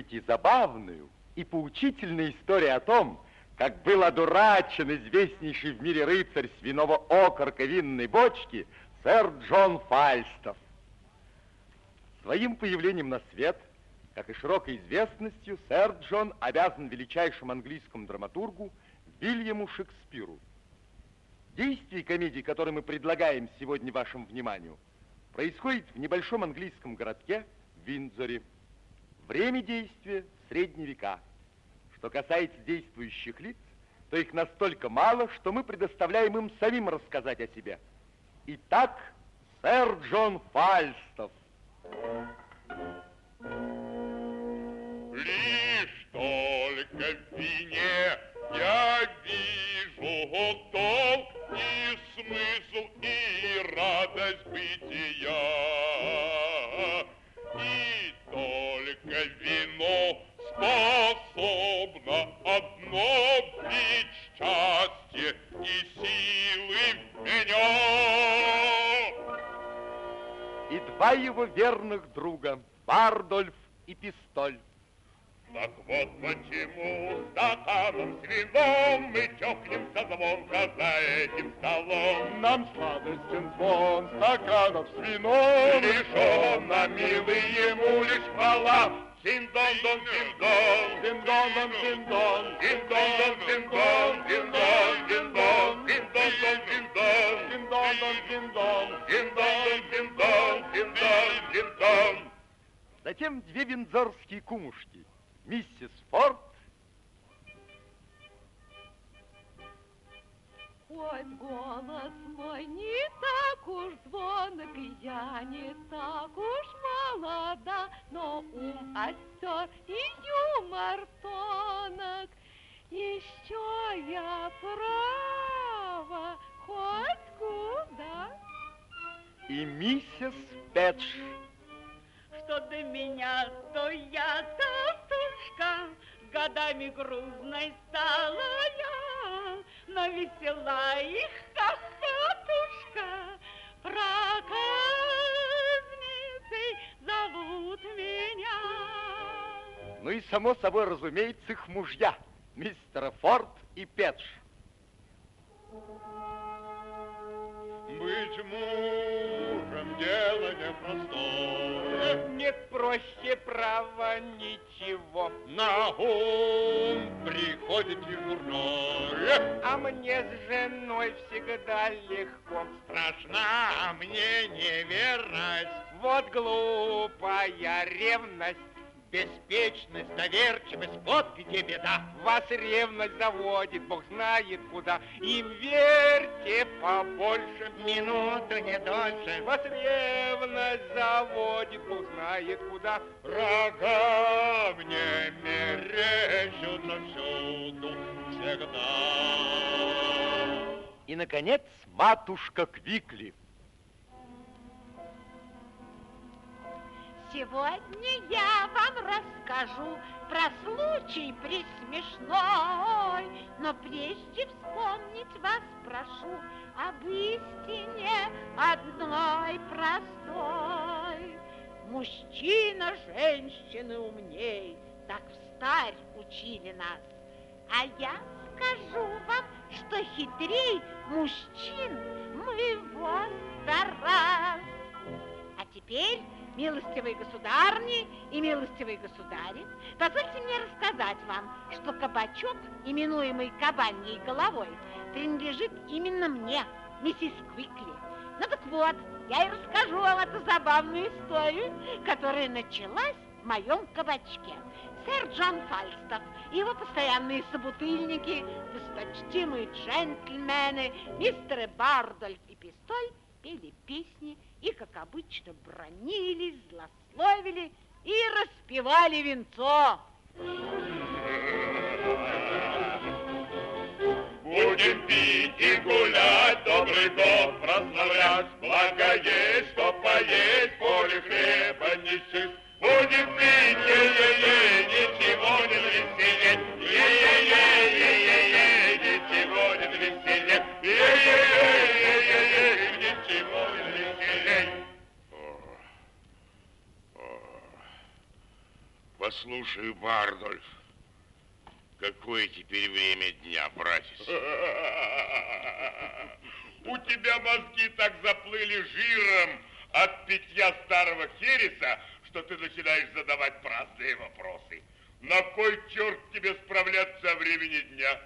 Послушайте забавную и поучительную историю о том, как был одурачен известнейший в мире рыцарь свиного окорка винной бочки сэр Джон Фальстов. Своим появлением на свет, как и широкой известностью, сэр Джон обязан величайшему английскому драматургу Вильяму Шекспиру. Действие комедии, которое мы предлагаем сегодня вашему вниманию, происходит в небольшом английском городке Виндзоре. Время действия – средние века. Что касается действующих лиц, то их настолько мало, что мы предоставляем им самим рассказать о себе. Итак, сэр Джон Фальстов. Лишь только в вине я вижу толк и смысл и радость бытия. Меня. И два его верных друга, Бардольф и Пистоль. Так вот почему стаканом с вином мы чокнемся звонко за этим столом. Нам сладостен звон стаканов с вином. Лишь он, а милый ему лишь хвала. Дин-дон-дон, дин-дон, Дин-дон-дон, дин-дон. Затем две виндзорские кумушки, миссис Форд. Хоть голос мой не так уж звонок, я не так уж молода, но ум остер и юмор тонок. Еще я права хоть куда. и миссис Пэтч. Что до меня, то я толстушка, годами грузной стала я, но весела и хохотушка, проказницей зовут меня. Ну и, само собой, разумеется, их мужья, мистера Форд и Пэтч. Быть мужем дело непростое, Нет проще права ничего, на ум приходит дежурное. а мне с женой всегда легко. Страшна мне неверность, Вот глупая ревность, беспечность, доверчивость, вот где беда. вас ревность заводит, Бог знает куда. Им верьте побольше, Минуту не дольше, вас ревность заводит, Бог знает куда. Рога мне мерещутся всюду, всегда. И, наконец, матушка Квикли. Сегодня я вам расскажу про случай присмешной, но прежде вспомнить вас прошу об истине одной простой. Мужчина женщины умней, так встарь учили нас. А я скажу вам, что хитрей мужчин мы во раз. А теперь, милостивые государни и милостивые государи, позвольте мне рассказать вам, что кабачок, именуемый кабаньей головой, принадлежит именно мне, миссис Квикли. Ну так вот, я и расскажу вам эту забавную историю, которая началась в моем кабачке. Сэр Джон Фальстов и его постоянные собутыльники, досточтимые джентльмены, мистеры Бардольф и Пистоль пели песни и, как обычно, бронились, злословили и распевали венцо. Будем пить и гулять, добрый год прославлять, Благо есть, что поесть, поле хлеба нищих. Будем пить, е-е-е, веселее. Послушай, Бардольф, какое теперь время дня, братец? У тебя мозги так заплыли жиром от питья старого хереса, что ты начинаешь задавать праздные вопросы. На кой черт тебе справляться о времени дня?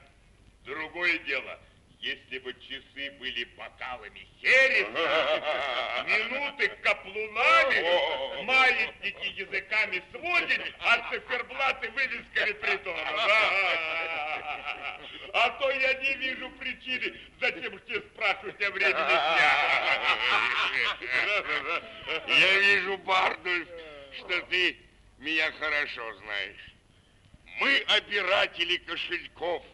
Другое дело, если бы часы были бокалами хереса, минуты каплунами, маятники языками сводить, а циферблаты вывесками притонов. А то я не вижу причины, зачем тебе спрашивать о времени дня. Я вижу, Бардульф, что ты меня хорошо знаешь. Мы обиратели кошельков,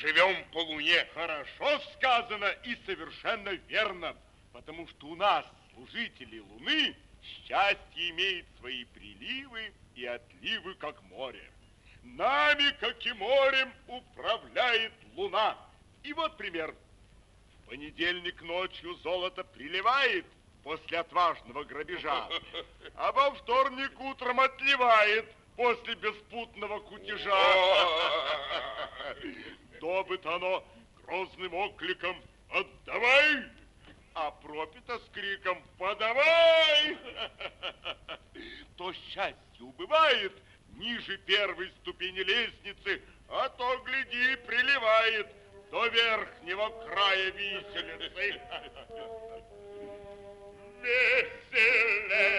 живем по луне. Хорошо сказано и совершенно верно, потому что у нас, служители луны, счастье имеет свои приливы и отливы, как море. Нами, как и морем, управляет луна. И вот пример. В понедельник ночью золото приливает после отважного грабежа, а во вторник утром отливает после беспутного кутежа. Добыт оно грозным окликом «Отдавай!» а пропито с криком «Подавай!» То счастье убывает ниже первой ступени лестницы, а то, гляди, приливает до верхнего края виселицы. Веселей,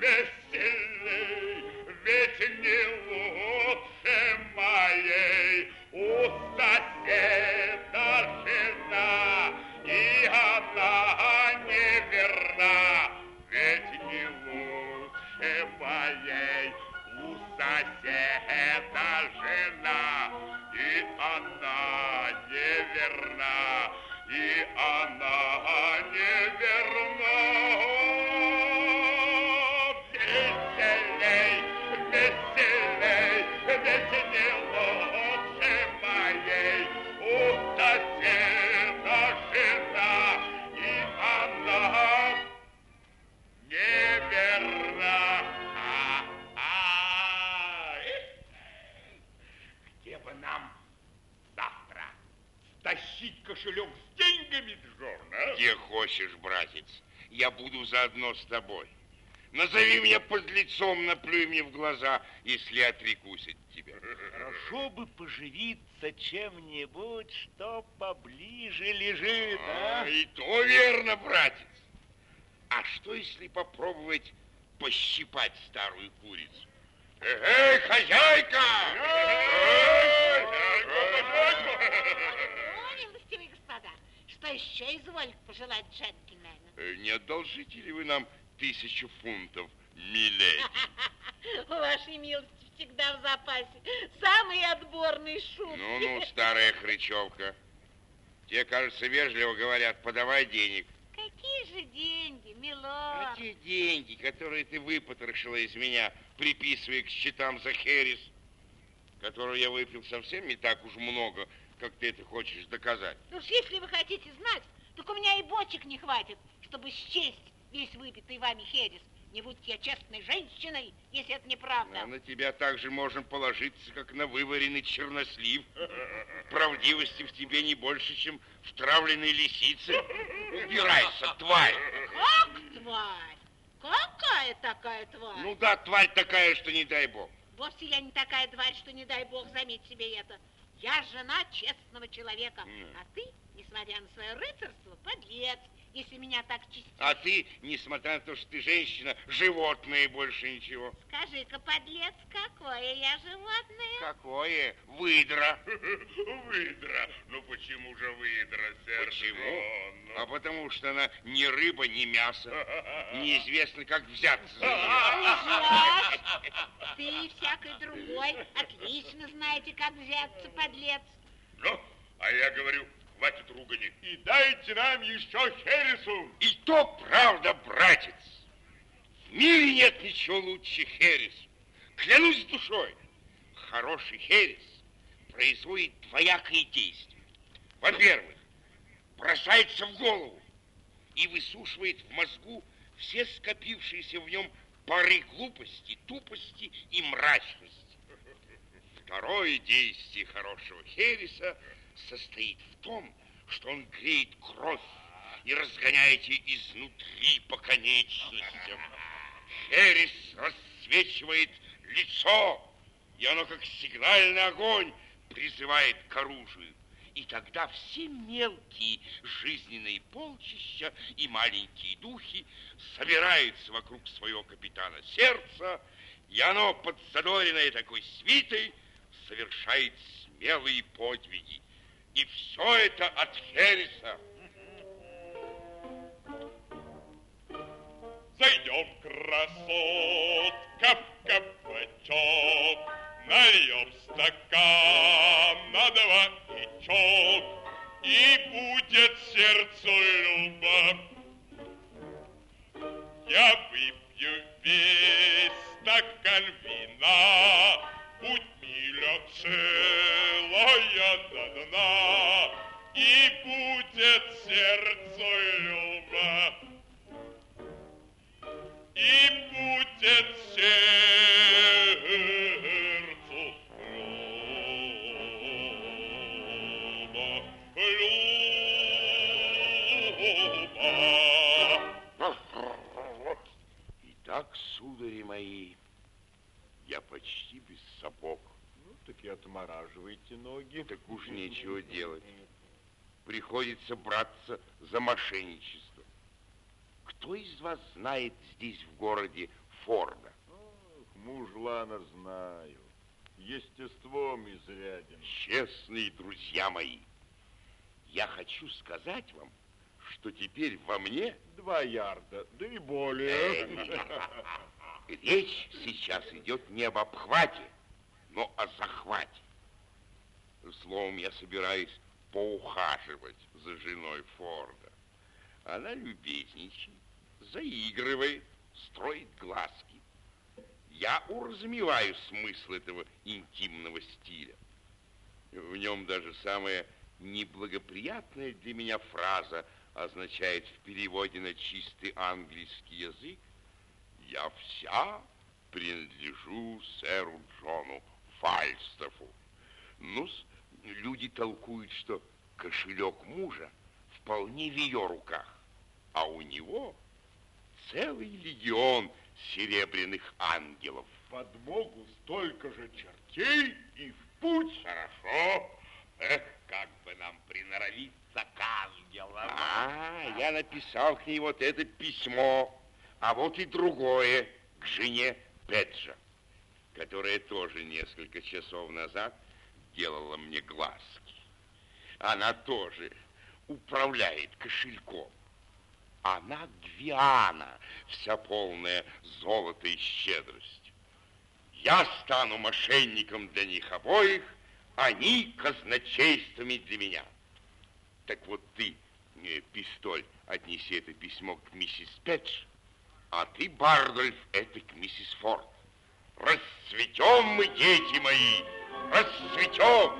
веселей, ведь не лучше моей ведь не лучше моей у соседа Где хочешь, братец. Я буду заодно с тобой. Назови меня подлецом, наплюй мне в глаза, если отрекусь от тебя. Хорошо бы поживиться чем-нибудь, что поближе лежит, А, и то верно, братец. А что, если попробовать пощипать старую курицу? Эй, хозяйка! Ну, милостивые господа, что еще изволит пожелать джентльмену? Э, Не одолжите ли вы нам тысячу фунтов, милей? У вашей милости всегда в запасе самые отборные шутки. Ну-ну, старая хрычевка. Те, кажется, вежливо говорят, подавай денег. Какие же деньги, А милорд? те деньги, которые ты выпотрошила из меня, приписывая к счетам за Херес, которую я выпил совсем не так уж много, как ты это хочешь доказать. Ну уж если вы хотите знать, так у меня и бочек не хватит, чтобы счесть весь выпитый вами херес. Не будь я честной женщиной, если это неправда. А на тебя также можно положиться, как на вываренный чернослив. Правдивости в тебе не больше, чем в травленной лисице. Убирайся, тварь! Как тварь? Какая такая тварь? Ну да, тварь такая, что не дай бог. Вовсе я не такая тварь, что не дай бог, заметь себе это. Я жена честного человека, М. а ты, несмотря на свое рыцарство, подлец, если меня так чистишь. А ты, несмотря на то, что ты женщина, животное больше ничего. Скажи-ка, подлец, какое я животное? Какое? Выдра. Выдра. Ну почему же выдра, сэр? Почему? Ну, А потому что она ни рыба, ни мясо. Неизвестно, как взяться за нее. Ты и всякий другой отлично знаете, как взяться, подлец. Ну, а я говорю, хватит ругани. И дайте нам еще хересу. И то правда, братец. В мире нет ничего лучше Херес. Клянусь душой, хороший Херес производит двоякое действие. Во-первых, бросается в голову и высушивает в мозгу все скопившиеся в нем пары глупости, тупости и мрачности. Второе действие хорошего Хереса состоит в том, что он греет кровь и разгоняет ее изнутри по конечностям. Херес рассвечивает лицо, и оно, как сигнальный огонь, призывает к оружию. И тогда все мелкие жизненные полчища и маленькие духи собираются вокруг своего капитана сердца, и оно, подзадоренное такой свитой, совершает смелые подвиги. И все это от Хереса. Зайдем, красотка, в кабачок, Нальем стакан на два и будет сердцу любо. Я выпью весь стакан вина, Будь целая до дна, И будет сердцу любо. И будет сердцу Ну, так и отмораживайте ноги. Так уж нечего делать. Приходится браться за мошенничество. Кто из вас знает здесь в городе Форда? Ох, мужлана знаю. Естеством изряден. Честные друзья мои, я хочу сказать вам, что теперь во мне Два ярда, да и более. речь сейчас идет не об обхвате, но о захвате. Словом, я собираюсь поухаживать за женой Форда. Она любезничает, заигрывает, строит глазки. Я уразумеваю смысл этого интимного стиля. В нем даже самая неблагоприятная для меня фраза означает в переводе на чистый английский язык «Я вся принадлежу сэру Джону Фальстафу». ну люди толкуют, что кошелек мужа вполне в ее руках, а у него целый легион серебряных ангелов. Подмогу столько же чертей и в путь. Хорошо. Эх, как бы нам приноровиться к ангелам. А, я написал к ней вот это письмо, а вот и другое к жене Педжа, которая тоже несколько часов назад делала мне глазки. Она тоже управляет кошельком. Она Гвиана, вся полная золота и щедрости. Я стану мошенником для них обоих, они казначействами для меня. Так вот ты, э, пистоль, отнеси это письмо к миссис Петч, а ты, Бардольф, это к миссис Форд. Расцветем мы, дети мои, расцветем.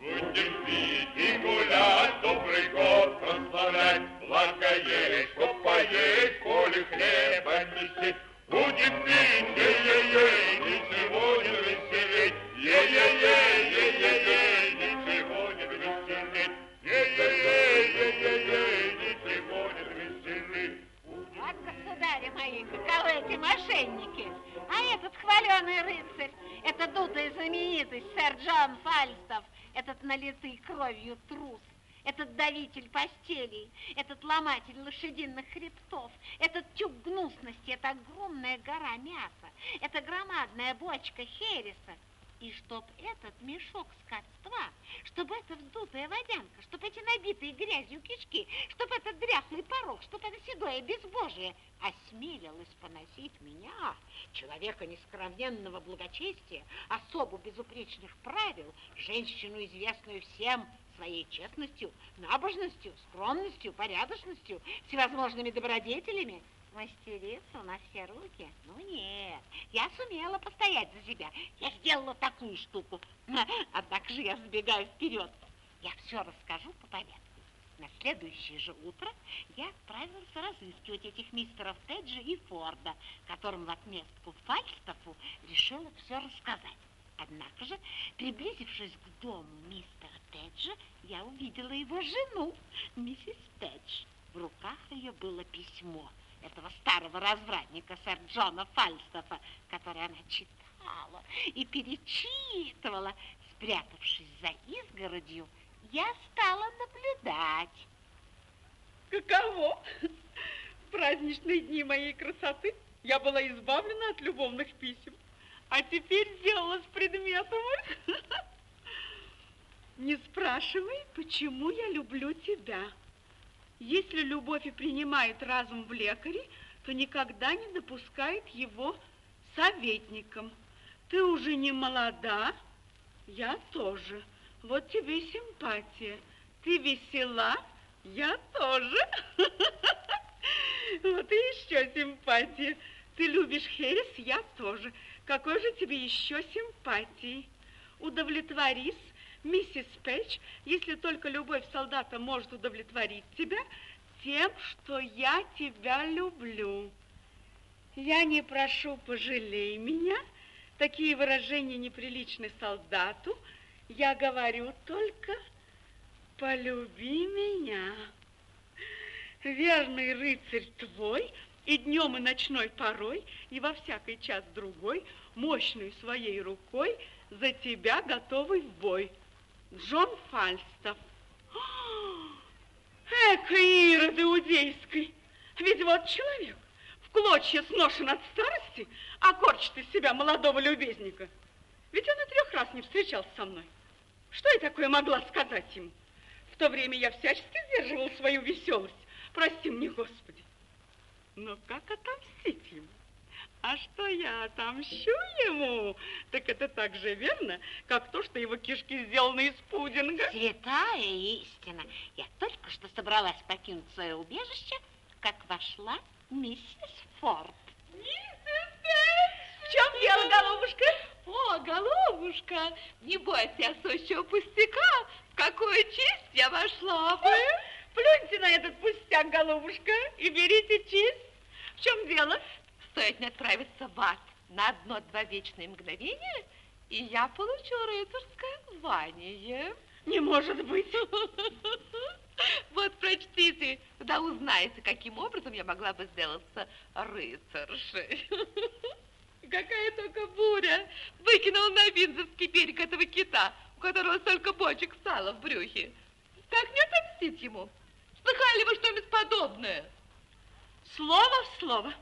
Будем пить и гулять, добрый год прославлять, Благо есть, поесть, коли хлеба нести. Будем пить, мои, каковы эти мошенники. А этот хваленый рыцарь, это дутая знаменитость, сэр Джон Фальстов, этот налитый кровью трус, этот давитель постелей, этот ломатель лошадиных хребтов, этот тюк гнусности, эта огромная гора мяса, эта громадная бочка хереса, и чтоб этот мешок скотства, чтобы эта вздутая водянка, чтоб эти набитые грязью кишки, чтоб этот дряхлый порог, чтоб это седое безбожие осмелилось поносить меня, человека нескровненного благочестия, особу безупречных правил, женщину, известную всем своей честностью, набожностью, скромностью, порядочностью, всевозможными добродетелями, мастерицу на все руки? Ну нет, я сумела постоять за себя. Я сделала такую штуку. Однако же я забегаю вперед. Я все расскажу по порядку. На следующее же утро я отправился разыскивать этих мистеров Теджа и Форда, которым в отместку Фальстафу решила все рассказать. Однако же, приблизившись к дому мистера Теджа, я увидела его жену, миссис Тедж. В руках ее было письмо этого старого развратника, сэр Джона Фальстафа, которое она читала и перечитывала, спрятавшись за изгородью, я стала наблюдать. Каково? В праздничные дни моей красоты я была избавлена от любовных писем, а теперь сделалась предметом. Не спрашивай, почему я люблю тебя. Если любовь и принимает разум в лекаре, то никогда не допускает его советником. Ты уже не молода, я тоже. Вот тебе симпатия. Ты весела, я тоже. Вот и еще симпатия. Ты любишь Херес, я тоже. Какой же тебе еще симпатии? Удовлетворись, миссис Пэтч, если только любовь солдата может удовлетворить тебя, тем, что я тебя люблю. Я не прошу, пожалей меня. Такие выражения неприличны солдату. Я говорю только полюби меня. Верный рыцарь твой и днем, и ночной порой, и во всякий час другой, мощной своей рукой, за тебя готовый в бой. Джон Фальстов. Эка Ирод иудейской! Ведь вот человек, в клочья сношен от старости, а корчит из себя молодого любезника. Ведь он и трех раз не встречался со мной. Что я такое могла сказать ему? В то время я всячески сдерживал свою веселость. Прости мне, Господи. Но как отомстить ему? А что я отомщу ему, так это так же верно, как то, что его кишки сделаны из пудинга. Святая истина. Я только что собралась покинуть свое убежище, как вошла миссис Форд. Миссис В чем дело, голубушка? О, голубушка, не бойся сущего пустяка. В какую честь я вошла бы? Плюньте на этот пустяк, голубушка, и берите честь. В чем дело? Стоит мне отправиться в ад на одно-два вечные мгновения, и я получу рыцарское звание. Не может быть. Вот прочтите, да узнаете, каким образом я могла бы сделаться рыцаршей. Какая только буря выкинула на Винзорский берег этого кита, у которого столько бочек сала в брюхе. Как не отомстить ему? Слыхали вы что-нибудь подобное? Слово в слово.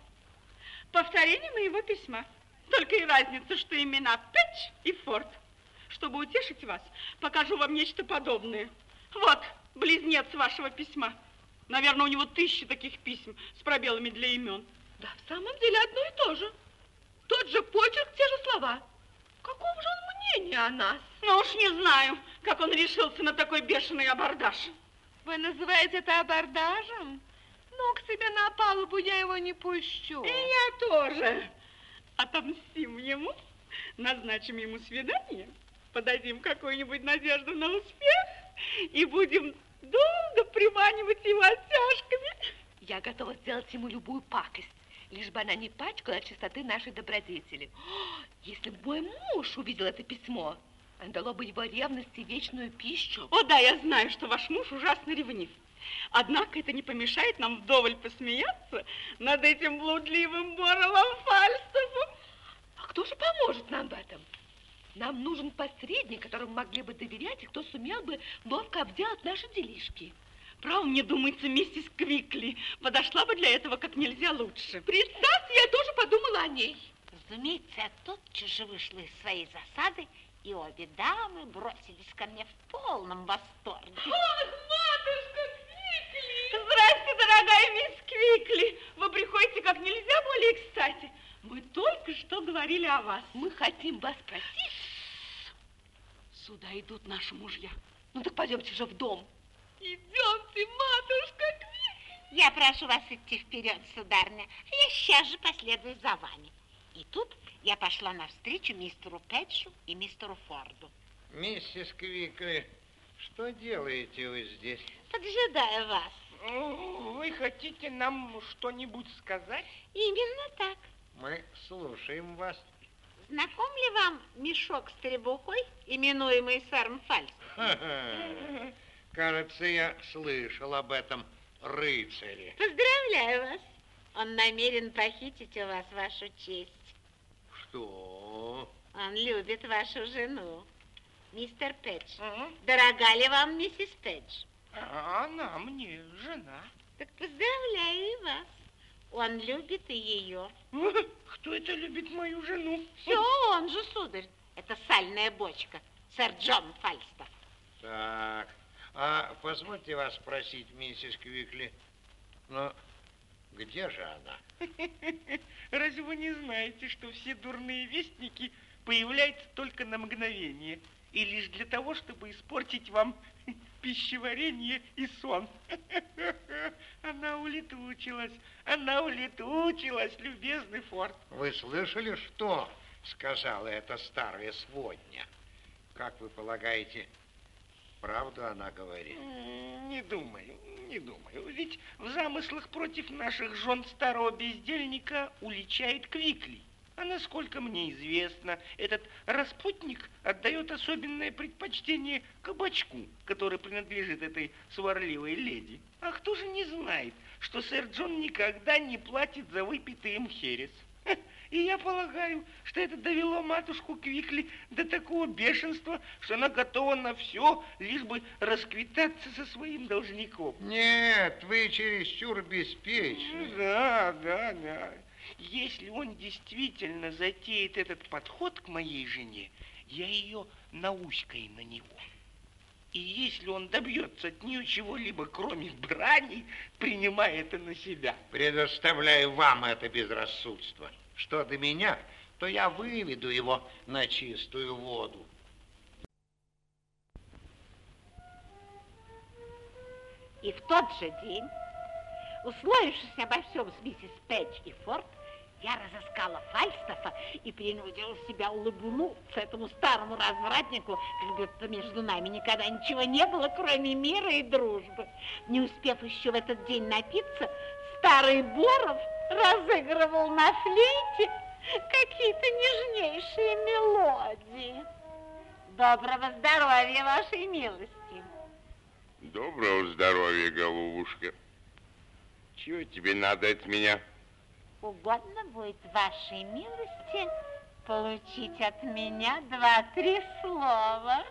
Повторение моего письма. Только и разница, что имена Пэтч и Форд. Чтобы утешить вас, покажу вам нечто подобное. Вот, близнец вашего письма. Наверное, у него тысячи таких писем с пробелами для имен. Да, в самом деле одно и то же. Тот же почерк, те же слова. Какого же он мнения о нас? Ну уж не знаю, как он решился на такой бешеный абордаж. Вы называете это абордажем? Ну, к себе на палубу я его не пущу. И я тоже. Отомстим ему, назначим ему свидание, подадим какую-нибудь надежду на успех и будем долго приманивать его оттяжками. Я готова сделать ему любую пакость, лишь бы она не пачкала от чистоты нашей добродетели. О, если бы мой муж увидел это письмо, оно дало бы его ревности вечную пищу. О, да, я знаю, что ваш муж ужасно ревнив. Однако это не помешает нам вдоволь посмеяться над этим блудливым Боровым Фальстовым. А кто же поможет нам в этом? Нам нужен посредник, которому могли бы доверять, и кто сумел бы ловко обделать наши делишки. Право, мне думается, миссис Квикли подошла бы для этого как нельзя лучше. Представьте, я тоже подумала о ней. Разумеется, я тотчас же вышла из своей засады, и обе дамы бросились ко мне в полном восторге. Ах, матушка! Здрасте, дорогая мисс Квикли. Вы приходите как нельзя более кстати. Мы только что говорили о вас. Мы хотим вас просить. Сюда идут наши мужья. Ну так пойдемте же в дом. Идемте, матушка Квикли. Я прошу вас идти вперед, сударыня. Я сейчас же последую за вами. И тут я пошла навстречу мистеру Пэтчу и мистеру Форду. Миссис Квикли, Что делаете вы здесь? Поджидаю вас. Вы хотите нам что-нибудь сказать? Именно так. Мы слушаем вас. Знаком ли вам мешок с требухой, именуемый сэром Фальс? Кажется, я слышал об этом рыцаре. Поздравляю вас. Он намерен похитить у вас вашу честь. Что? Он любит вашу жену. Мистер Пэдж, Ага. дорога ли вам миссис Пэдж? А Она мне жена. Так поздравляю и вас. Он любит и ее. Кто это любит мою жену? Все он же, сударь. Это сальная бочка. Сэр Джон Фальстов. Так, а позвольте вас спросить, миссис Квикли, ну, где же она? Разве вы не знаете, что все дурные вестники появляются только на мгновение и лишь для того, чтобы испортить вам пищеварение и сон? Она улетучилась, она улетучилась, любезный Форд. Вы слышали, что сказала эта старая сводня? Как вы полагаете, правду она говорит? Не думаю, не думаю. Ведь в замыслах против наших жен старого бездельника уличает Квикли. А насколько мне известно, этот распутник отдает особенное предпочтение кабачку, который принадлежит этой сварливой леди. А кто же не знает, что сэр Джон никогда не платит за выпитый им херес? И я полагаю, что это довело матушку Квикли до такого бешенства, что она готова на все, лишь бы расквитаться со своим должником. Нет, вы чересчур беспечны. Да, да, да. Если он действительно затеет этот подход к моей жене, я ее науськаю на него. И если он добьется от нее чего-либо, кроме брани, принимая это на себя. Предоставляю вам это безрассудство. Что до меня, то я выведу его на чистую воду. И в тот же день, условившись обо всем с миссис Пэтч и Форд, я разыскала Фальстафа и принудила себя улыбнуться этому старому развратнику, как будто между нами никогда ничего не было, кроме мира и дружбы. Не успев еще в этот день напиться, старый Боров разыгрывал на флейте какие-то нежнейшие мелодии. Доброго здоровья, вашей милости. Доброго здоровья, голубушка. Чего тебе надо от меня? Угодно будет вашей милости получить от меня два-три слова.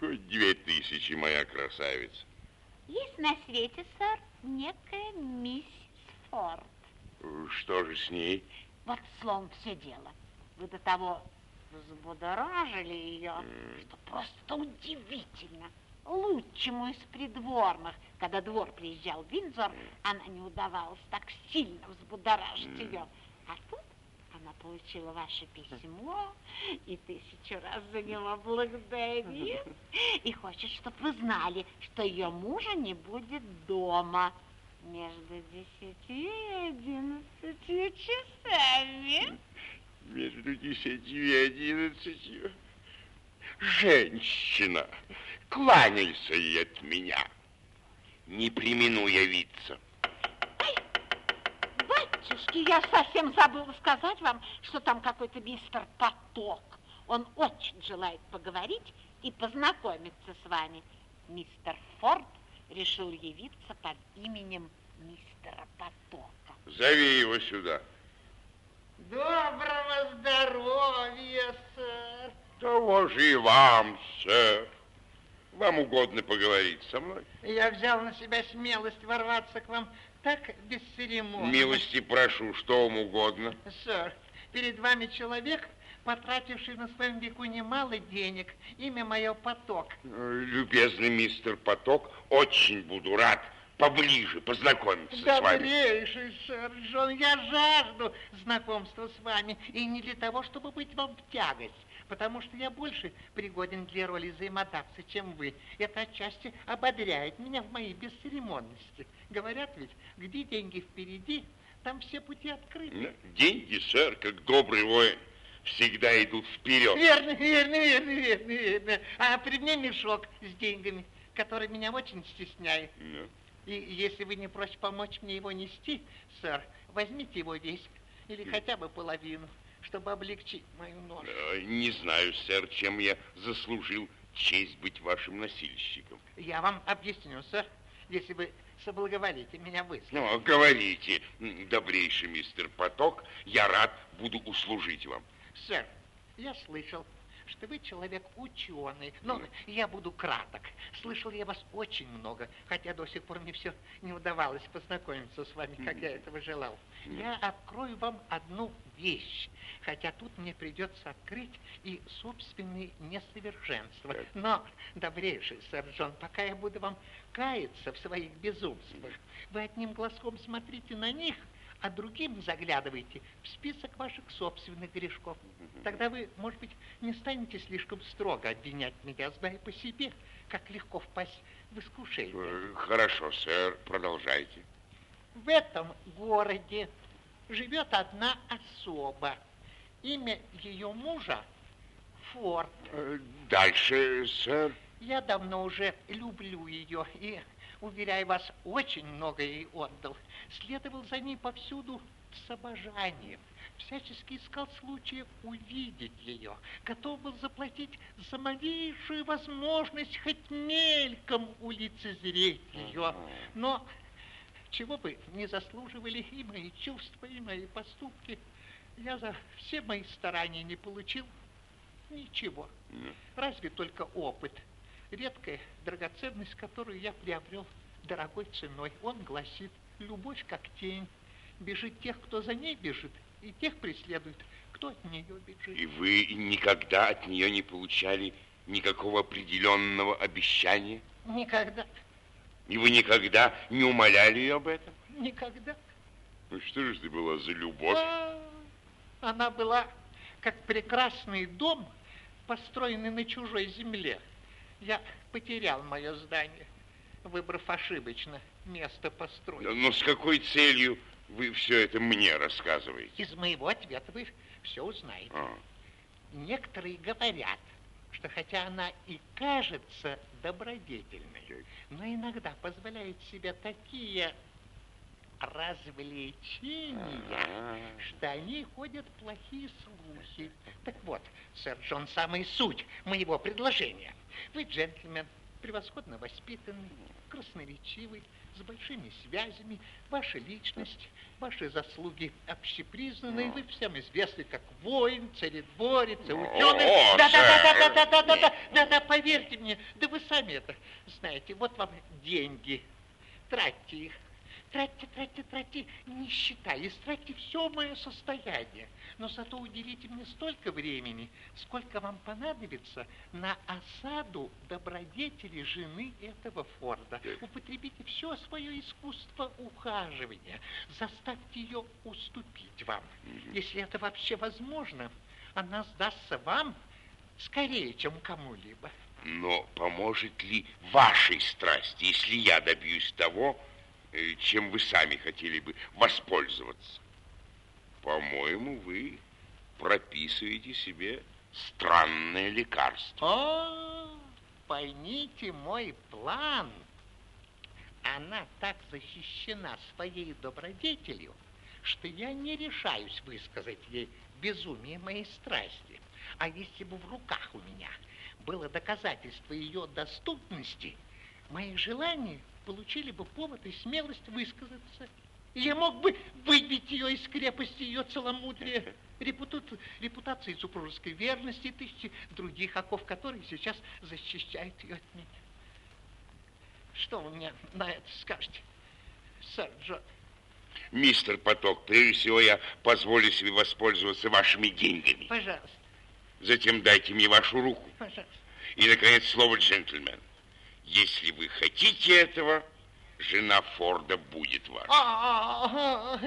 Хоть две тысячи, моя красавица. Есть на свете, сэр, некая миссис Форд. Что же с ней? Вот словом все дело. Вы до того взбудоражили ее, что просто удивительно. Лучшему из придворных, когда двор приезжал в Виндзор, она не удавалось так сильно взбудоражить ее. А тут она получила ваше письмо и тысячу раз за него благодарит. И хочет, чтобы вы знали, что ее мужа не будет дома между десятью и одиннадцатью часами. Между десятью и одиннадцатью. Женщина, кланяйся ей от меня. Не примену явиться. Батюшки, я совсем забыла сказать вам, что там какой-то мистер Поток. Он очень желает поговорить и познакомиться с вами. Мистер Форд решил явиться под именем мистера Потока. Зови его сюда. Доброго здоровья, сэр. Того же и вам, сэр. Вам угодно поговорить со мной? Я взял на себя смелость ворваться к вам так бесцеремонно. Милости прошу, что вам угодно. Сэр, перед вами человек, потративший на своем веку немало денег. Имя мое Поток. Э, Любезный мистер Поток, очень буду рад поближе познакомиться с вами. Добрейший сэр Джон, я жажду знакомства с вами. И не для того, чтобы быть вам в тягость, потому что я больше пригоден для роли взаимодавца, чем вы. Это отчасти ободряет меня в моей бесцеремонности. Говорят ведь, где деньги впереди, там все пути открыты. Деньги, сэр, как добрый воин. всегда идут вперед. Верно, верно, верно, верно, верно. А при мне мешок с деньгами, который меня очень стесняет. Ну, И если вы не прочь помочь мне его нести, сэр, возьмите его весь, или хотя бы половину, чтобы облегчить мою ношу. э, Не знаю, сэр, чем я заслужил честь быть вашим носильщиком. Я вам объясню, сэр, если вы соблаговолите меня выслушать. Ну, говорите, добрейший мистер Поток, я рад буду услужить вам. Сэр, я слышал, что вы человек ученый. Но я буду краток. Слышал я вас очень много, хотя до сих пор мне все не удавалось познакомиться с вами, как я этого желал. Я открою вам одну вещь, хотя тут мне придется открыть и собственные несовершенства. Но, добрейший сэр Джон, пока я буду вам каяться в своих безумствах, вы одним глазком смотрите на них, а другим заглядывайте в список ваших собственных грешков. Тогда вы, может быть, не станете слишком строго обвинять меня, зная по себе, как легко впасть в искушение. Э, Хорошо, сэр, продолжайте. В этом городе живет одна особа. Имя ее мужа Форд. Э, Дальше, сэр. Я давно уже люблю ее и, уверяю вас, очень много ей отдал. Следовал за ней повсюду с обожанием. Всячески искал случая увидеть ее. Готов был заплатить за малейшую возможность хоть мельком улицезреть ее. Но чего бы не заслуживали и мои чувства, и мои поступки, я за все мои старания не получил ничего. Разве только опыт. Редкая драгоценность, которую я приобрел дорогой ценой. Он гласит, любовь как тень. Бежит тех, кто за ней бежит, и тех преследует, кто от нее бежит. И вы никогда от нее не получали никакого определенного обещания? Никогда, И вы никогда не умоляли ее об этом? никогда. Ну что же это была за любовь? А, Она была как прекрасный дом, построенный на чужой земле. Я потерял мое здание, выбрав ошибочно место постройки. Но с какой целью вы все это мне рассказываете? Из моего ответа вы все узнаете. А, Некоторые говорят, что хотя она и кажется добродетельной, но иногда позволяет себе такие развлечения, Ага. что они ходят плохие слухи. Так вот, сэр Джон, самая суть моего предложения. Вы джентльмен, превосходно воспитанный, красноречивый, с большими связями, ваша личность, ваши заслуги общепризнаны, вы всем известны как воин, царедворец, ученый. О, Да, да, да, да, сэр. да, да, да, да, да, да, да, поверьте мне, да вы сами это знаете. Вот вам деньги, тратьте их. Тратьте, тратьте, тратьте, не считая, истратьте все мое состояние. Но зато уделите мне столько времени, сколько вам понадобится на осаду добродетели жены этого Форда. Употребите все свое искусство ухаживания. Заставьте ее уступить вам. Если это вообще возможно, она сдастся вам скорее, чем кому-либо. Но поможет ли вашей страсти, если я добьюсь того, чем вы сами хотели бы воспользоваться? По-моему, вы прописываете себе странное лекарство. О, поймите мой план. Она так защищена своей добродетелью, что я не решаюсь высказать ей безумие моей страсти. А если бы в руках у меня было доказательство ее доступности, мои желания получили бы повод и смелость высказаться. И я мог бы выбить ее из крепости ее целомудрия, репуту- репутации супружеской верности и тысячи других оков, которые сейчас защищают ее от меня. Что вы мне на это скажете, сэр Джон? Мистер Поток, прежде всего я позволю себе воспользоваться вашими деньгами. Пожалуйста, Затем дайте мне вашу руку. пожалуйста. И, наконец, слово джентльмен. Если вы хотите этого, жена Форда будет ваша. А,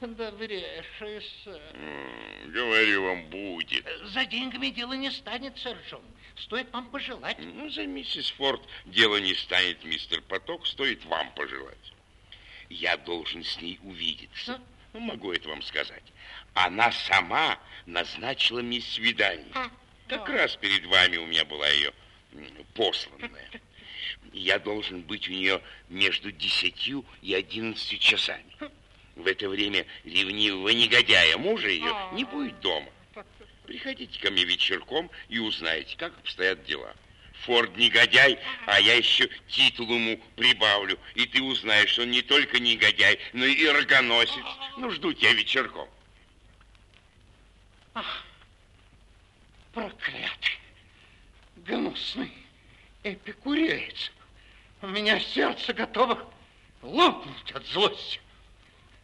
добрейший сэр. М, Говорю вам, будет. За деньгами дело не станет, сэр Джон. Стоит вам пожелать. Ну, за миссис Форд дело не станет, мистер Поток, стоит вам пожелать. Я должен с ней увидеться. могу это вам сказать. Она сама назначила мне свидание. Как раз перед вами у меня была ее посланная. Я должен быть у нее между десятью и одиннадцатью часами. В это время ревнивого негодяя мужа ее не будет дома. Приходите ко мне вечерком и узнаете, как обстоят дела. Форд негодяй, а я еще титул ему прибавлю. И ты узнаешь, что он не только негодяй, но и рогоносец. Ну, жду тебя вечерком. Ах, проклятый, гнусный эпикуреец. У меня сердце готово лопнуть от злости.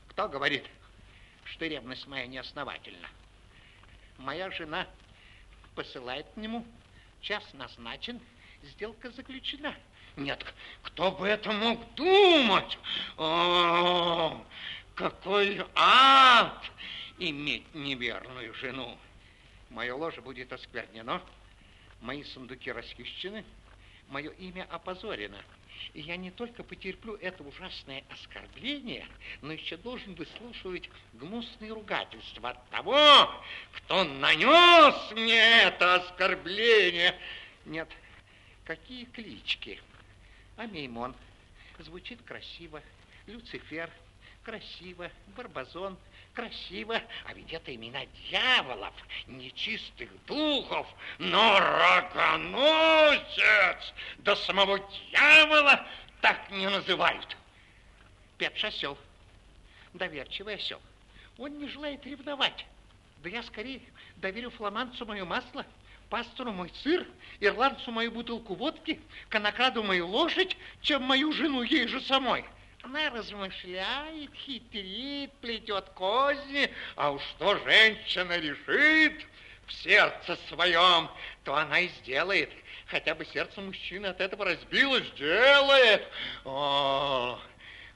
Кто говорит, что ревность моя неосновательна? Моя жена посылает к нему, час назначен, сделка заключена. Нет, кто бы это мог думать? О, какой ад иметь неверную жену. Мое ложе будет осквернено, мои сундуки расхищены, мое имя опозорено. И я не только потерплю это ужасное оскорбление, но еще должен выслушивать гнусные ругательства от того, кто нанес мне это оскорбление. Нет, какие клички? Амеймон. Звучит красиво, Люцифер. Красиво, Барбазон красиво, а ведь это имена дьяволов, нечистых духов, но рогоносец до самого дьявола так не называют. Петш осел, доверчивый осел, он не желает ревновать. Да я скорее доверю фламандцу мое масло, пастору мой сыр, ирландцу мою бутылку водки, конокраду мою лошадь, чем мою жену ей же самой. Она размышляет, хитрит, плетет козни, а уж что женщина решит в сердце своем, то она и сделает. Хотя бы сердце мужчины от этого разбилось, сделает. О,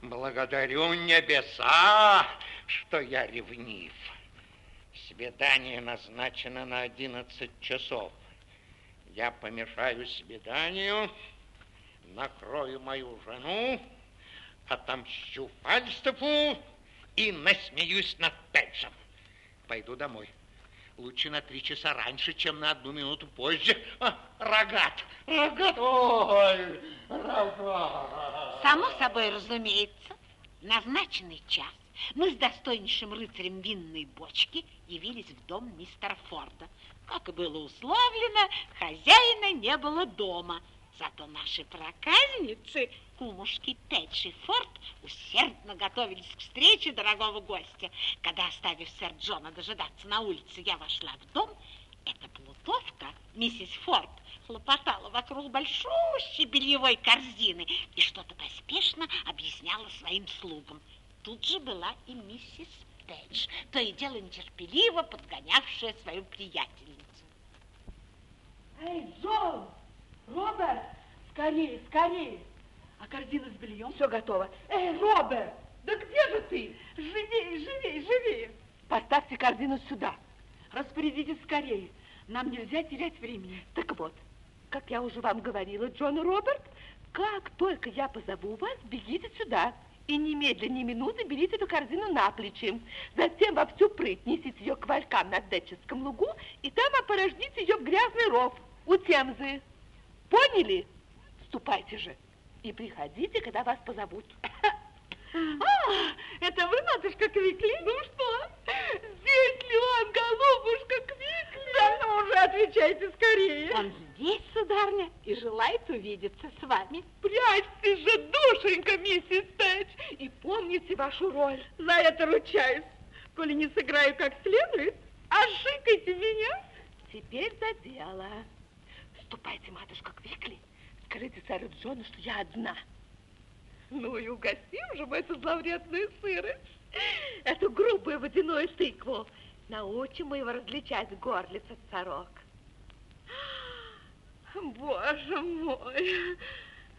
благодарю небеса, что я ревнив. Свидание назначено на 11 часов. Я помешаю свиданию, накрою мою жену, отомщу Фальстафу и насмеюсь над Пэтчем. Пойду домой. Лучше на три часа раньше, чем на одну минуту позже. А, рогат, рогат, ой, рогат. Само собой разумеется, назначенный час мы с достойнейшим рыцарем винной бочки явились в дом мистера Форда. Как и было условлено, хозяина не было дома. Зато наши проказницы кумушки Пэтч и Форд усердно готовились к встрече дорогого гостя. Когда, оставив сэр Джона дожидаться на улице, я вошла в дом, эта плутовка, миссис Форд, хлопотала вокруг большущей бельевой корзины и что-то поспешно объясняла своим слугам. Тут же была и миссис Пэтч, то и дело нетерпеливо подгонявшая свою приятельницу. Эй, Джон! Роберт! Скорее, скорее! А корзина с бельем? Все готово. Эй, Роберт, да где же ты? Живее, живее, живее. Поставьте корзину сюда. Распорядитесь скорее. Нам нельзя терять времени. Так вот, как я уже вам говорила, Джон и Роберт, как только я позову вас, бегите сюда. И немедленно, ни минуты берите эту корзину на плечи. Затем во всю прыть несите ее к валькам на Детческом лугу, и там опорожните ее в грязный ров у Темзы. Поняли? Ступайте же и приходите, когда вас позовут. А, это вы, матушка Квикли? Ну что, здесь ли он, голубушка Квикли? Да ну уже отвечайте скорее. Он здесь, сударня, и желает увидеться с вами. Прячьте же, душенька, миссис Пэтч, и помните вашу роль. За это ручаюсь. Коли не сыграю как следует, ошикайте меня. Теперь за дело. Ступайте, матушка Квикли, скажите сэру Джону, что я одна. Ну и угостим же мы эту зловредную сырость, эту грубую водяную тыкву. Научим мы его различать горлиц от сорок. Боже мой,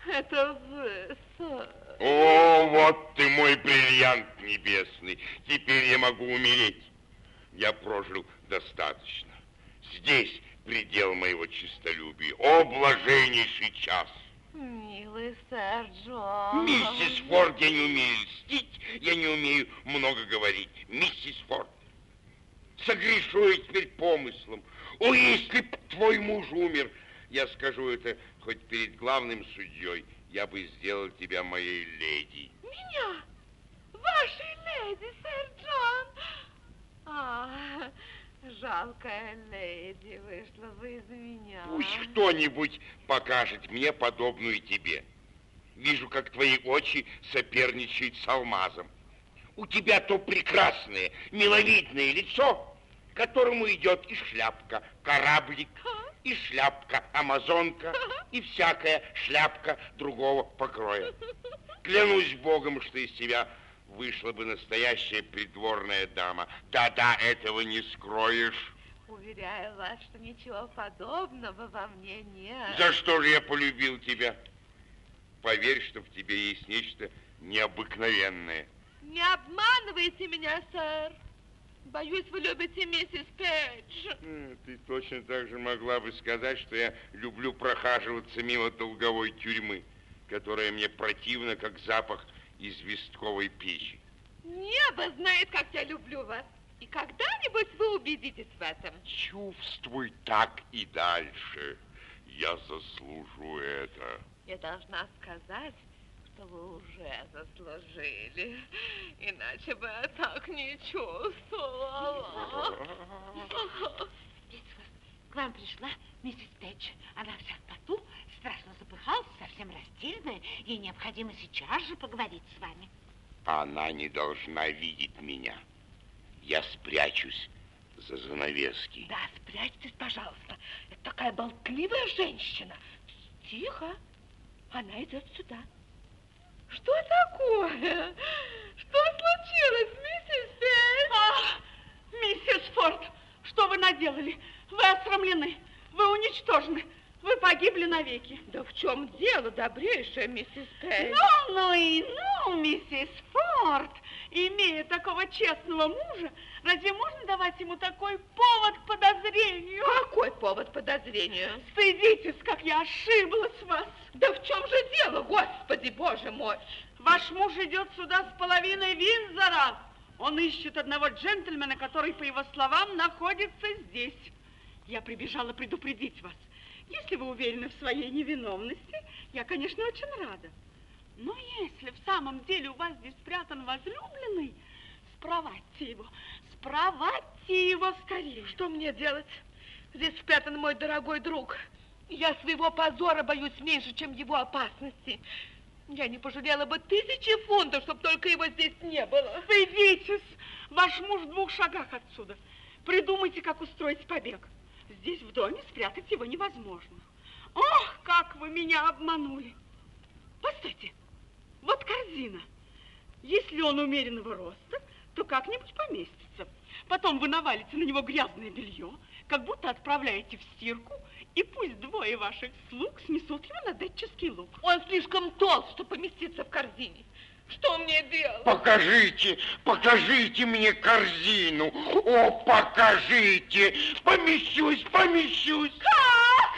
это вы. О, вот ты мой бриллиант небесный. Теперь я могу умереть. Я прожил достаточно. Здесь предел моего честолюбия. О, блаженнейший час! Милый сэр Джон. Миссис Форд, я не умею льстить, я не умею много говорить. Миссис Форд, согрешу я теперь помыслом. О, если б твой муж умер, я скажу это хоть перед главным судьей, я бы сделал тебя моей леди. Меня? Вашей леди, сэр Джон? А, жалкая леди вышла бы из меня. Пусть кто-нибудь покажет мне подобную тебе. Вижу, как твои очи соперничают с алмазом. У тебя то прекрасное, миловидное лицо, которому идет и шляпка, кораблик, и шляпка, амазонка, и всякая шляпка другого покроя. Клянусь Богом, что из тебя вышла бы настоящая придворная дама. Да-да, этого не скроешь. Уверяю вас, что ничего подобного во мне нет. За что же я полюбил тебя? Поверь, что в тебе есть нечто необыкновенное. Не обманывайте меня, сэр. Боюсь, вы любите миссис Пейдж. Ты точно так же могла бы сказать, что я люблю прохаживаться мимо долговой тюрьмы, которая мне противна, как запах известковой печи. Небо знает, как я люблю вас. И когда-нибудь вы убедитесь в этом. Чувствуй так и дальше. Я заслужу это. Я должна сказать, что вы уже заслужили. Иначе бы я так не чувствовала. К вам пришла миссис Пэтч. Она вся в поту, страшно запыхалась, совсем растерянная. Ей необходимо сейчас же поговорить с вами. Она не должна видеть меня. Я спрячусь за занавески. Да, спрячьтесь, пожалуйста. Это такая болтливая женщина. Тихо. Она идет сюда. Что такое? Что случилось, миссис Пейдж? Ах, миссис Форд, что вы наделали? Вы осрамлены, вы уничтожены, вы погибли навеки. Да в чем дело, добрейшая миссис Пейдж? Ну, ну и ну, миссис Форд, имея такого честного мужа, разве можно давать ему такой повод к подозрению? Какой повод подозрению? Стыдитесь, как я ошиблась в вас. Да в чем же дело, господи, боже мой? Ваш муж идет сюда с половиной Винзора. Он ищет одного джентльмена, который, по его словам, находится здесь. Я прибежала предупредить вас. Если вы уверены в своей невиновности, я, конечно, очень рада. Но если в самом деле у вас здесь спрятан возлюбленный, спровадьте его, спровадьте его скорее. Что мне делать? Здесь спрятан мой дорогой друг. Я своего позора боюсь меньше, чем его опасности. Я не пожалела бы тысячи фунтов, чтобы только его здесь не было. Стыдитесь! Ваш муж в двух шагах отсюда. Придумайте, как устроить побег. Здесь в доме спрятать его невозможно. Ох, как вы меня обманули! Постойте, вот корзина. Если он умеренного роста, то как-нибудь поместится. Потом вы навалите на него грязное белье, как будто отправляете в стирку, и пусть двое ваших слуг снесут его на датческий лук. Он слишком толст, чтобы поместиться в корзине. Что мне делать? Покажите, покажите мне корзину. О, покажите. Помещусь, помещусь. Как?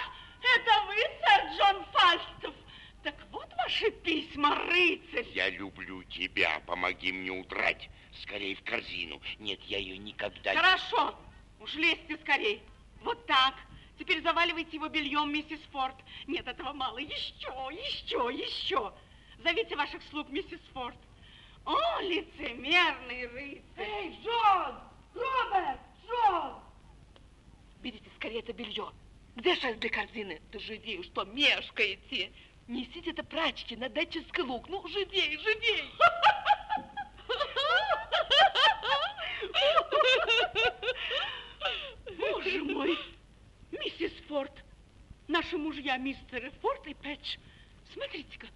Это вы, сэр Джон Фальстов? Так вот ваши письма, рыцарь. Я люблю тебя. Помоги мне удрать. Скорее в корзину. Нет, я ее никогда. Хорошо. Уж лезьте скорей. Вот так. Теперь заваливайте его бельем, миссис Форд. Нет, этого мало. Еще, еще, еще. Зовите ваших слуг, миссис Форд. О, лицемерный рыцарь. Эй, Джон! Роберт! Джон! Берите скорее это белье. Где шесть для корзины? Да живее, что мешкаете. Несите это прачки на датческий лук. Ну, живей, живей. Боже мой, миссис Форд, наши мужья, мистер Форд и Пэтч. Смотрите-ка,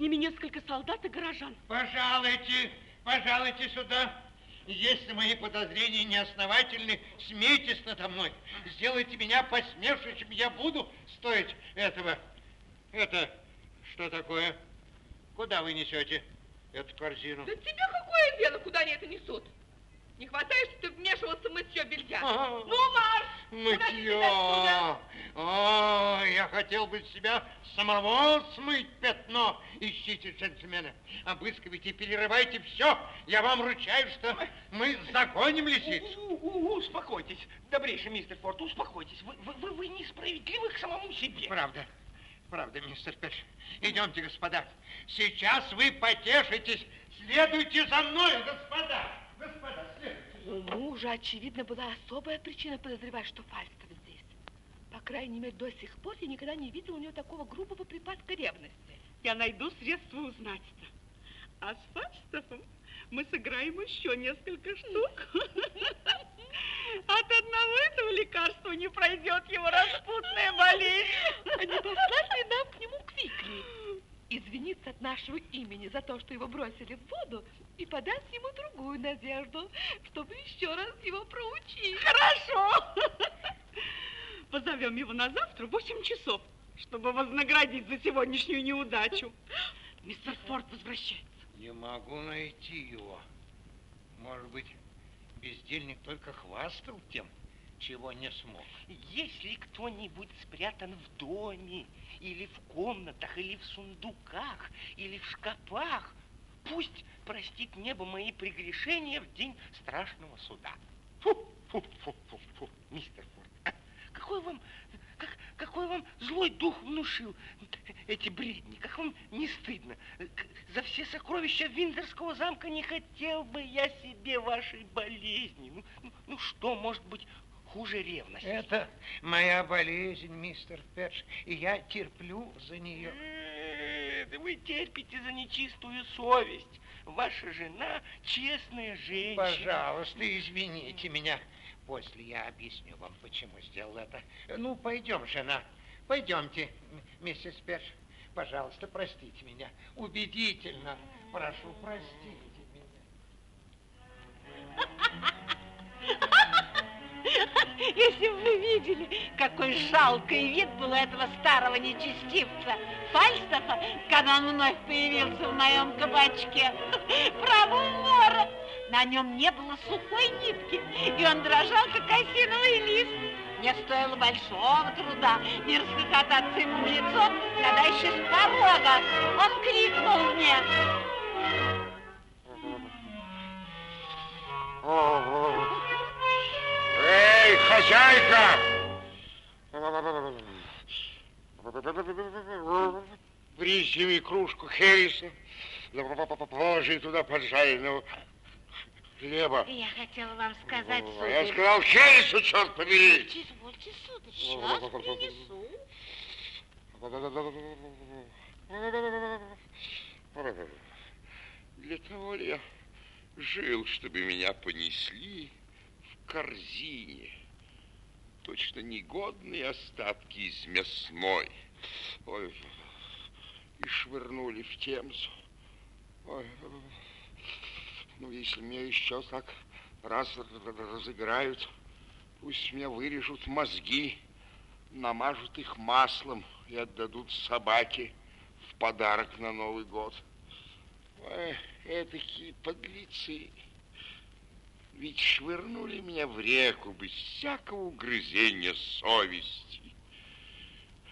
ними несколько солдат и горожан. Пожалуйте, пожалуйте сюда. Если мои подозрения неосновательны, смейтесь надо мной. Сделайте меня посмевшим, чем я буду стоить этого. Это что такое? Куда вы несете эту корзину? Да тебе какое дело, куда они это несут? Не хватает, что ты вмешивался в мытье белья. Ага. Ну, марш! Мытье! О, я хотел бы себя самого смыть пятно. Ищите, джентльмены, обыскивайте, перерывайте все. Я вам ручаю, что мы загоним лисицу. У- у- Успокойтесь, добрейший мистер Форд, успокойтесь. Вы, вы, вы, вы несправедливы к самому себе. Правда, правда, мистер Пэтч. Идемте, господа. Сейчас вы потешитесь. Следуйте за мной, господа. Господа, следуйте. У мужа, очевидно, была особая причина подозревать, что Фальстов здесь. По крайней мере, до сих пор я никогда не видела у нее такого грубого припадка ревности. Я найду средства узнать это. А с Фальстафом мы сыграем еще несколько штук. От одного этого лекарства не пройдет его распутная болезнь. А не послать ли нам к нему Квикли? Извиниться от нашего имени за то, что его бросили в воду, и подать ему другую надежду, чтобы еще раз его проучить. Хорошо. Позовем его на завтра в 8 часов, чтобы вознаградить за сегодняшнюю неудачу. Мистер Форд возвращается. Не могу найти его. Может быть, бездельник только хвастал тем, чего не смог. Если кто-нибудь спрятан в доме, или в комнатах, или в сундуках, или в шкафах, пусть простит небо мои прегрешения в день страшного суда. Фу, фу, фу, фу, фу, мистер Форд. а Какой вам, как, какой вам злой дух внушил эти бредни? Как вам не стыдно? За все сокровища Виндзорского замка не хотел бы я себе вашей болезни. Ну, ну, ну что может быть хуже ревности? Это моя болезнь, мистер Пэтч, и я терплю за нее. Э, да вы терпите за нечистую совесть. Ваша жена честная женщина. Пожалуйста, извините меня. После я объясню вам, почему сделал это. Ну, пойдем, жена. Пойдемте, миссис Пэтч. Пожалуйста, простите меня. Убедительно. Прошу, простите меня. Если бы вы видели, какой жалкий вид был у этого старого нечестивца Фальстафа, когда он вновь появился в моем кабачке. Право умора. На нем не было сухой нитки, и он дрожал, как осиновый лист. Мне стоило большого труда не расхохотаться ему в лицо, когда еще с порога он крикнул мне. Эй, хозяйка! Приземи кружку Херриса, положи туда поджаренного хлеба. Я хотела вам сказать, Я сударь. сказал Херрису, черт побери! Извольте, сударь, сейчас принесу. Для того ли я жил, чтобы меня понесли корзине? Точно негодные остатки из мясной. Ой, и швырнули в Темзу. Ой, ну, если меня еще так раз разыграют, пусть меня вырежут мозги, намажут их маслом и отдадут собаке в подарок на Новый год. Ой, этакие подлецы. Ведь швырнули меня в реку без всякого угрызения совести.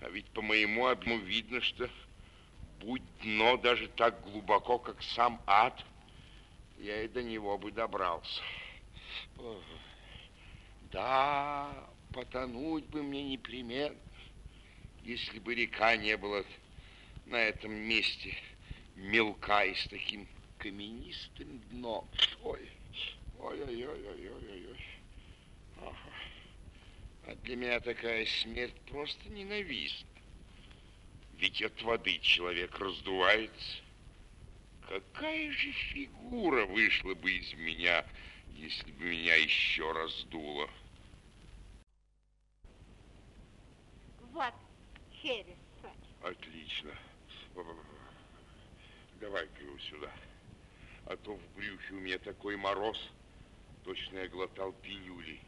А ведь по моему обму видно, что будь дно даже так глубоко, как сам ад, я и до него бы добрался. Да, потонуть бы мне непременно, если бы река не была на этом месте мелка и с таким каменистым дном. Ой, ой-ой-ой-ой-ой-ой. А для меня такая смерть просто ненавистна. Ведь от воды человек раздувается. Какая же фигура вышла бы из меня, если бы меня еще раздуло? Вот, Сонь. Отлично. Давай-ка его сюда. А то в брюхе у меня такой мороз. Точно я глотал пилюли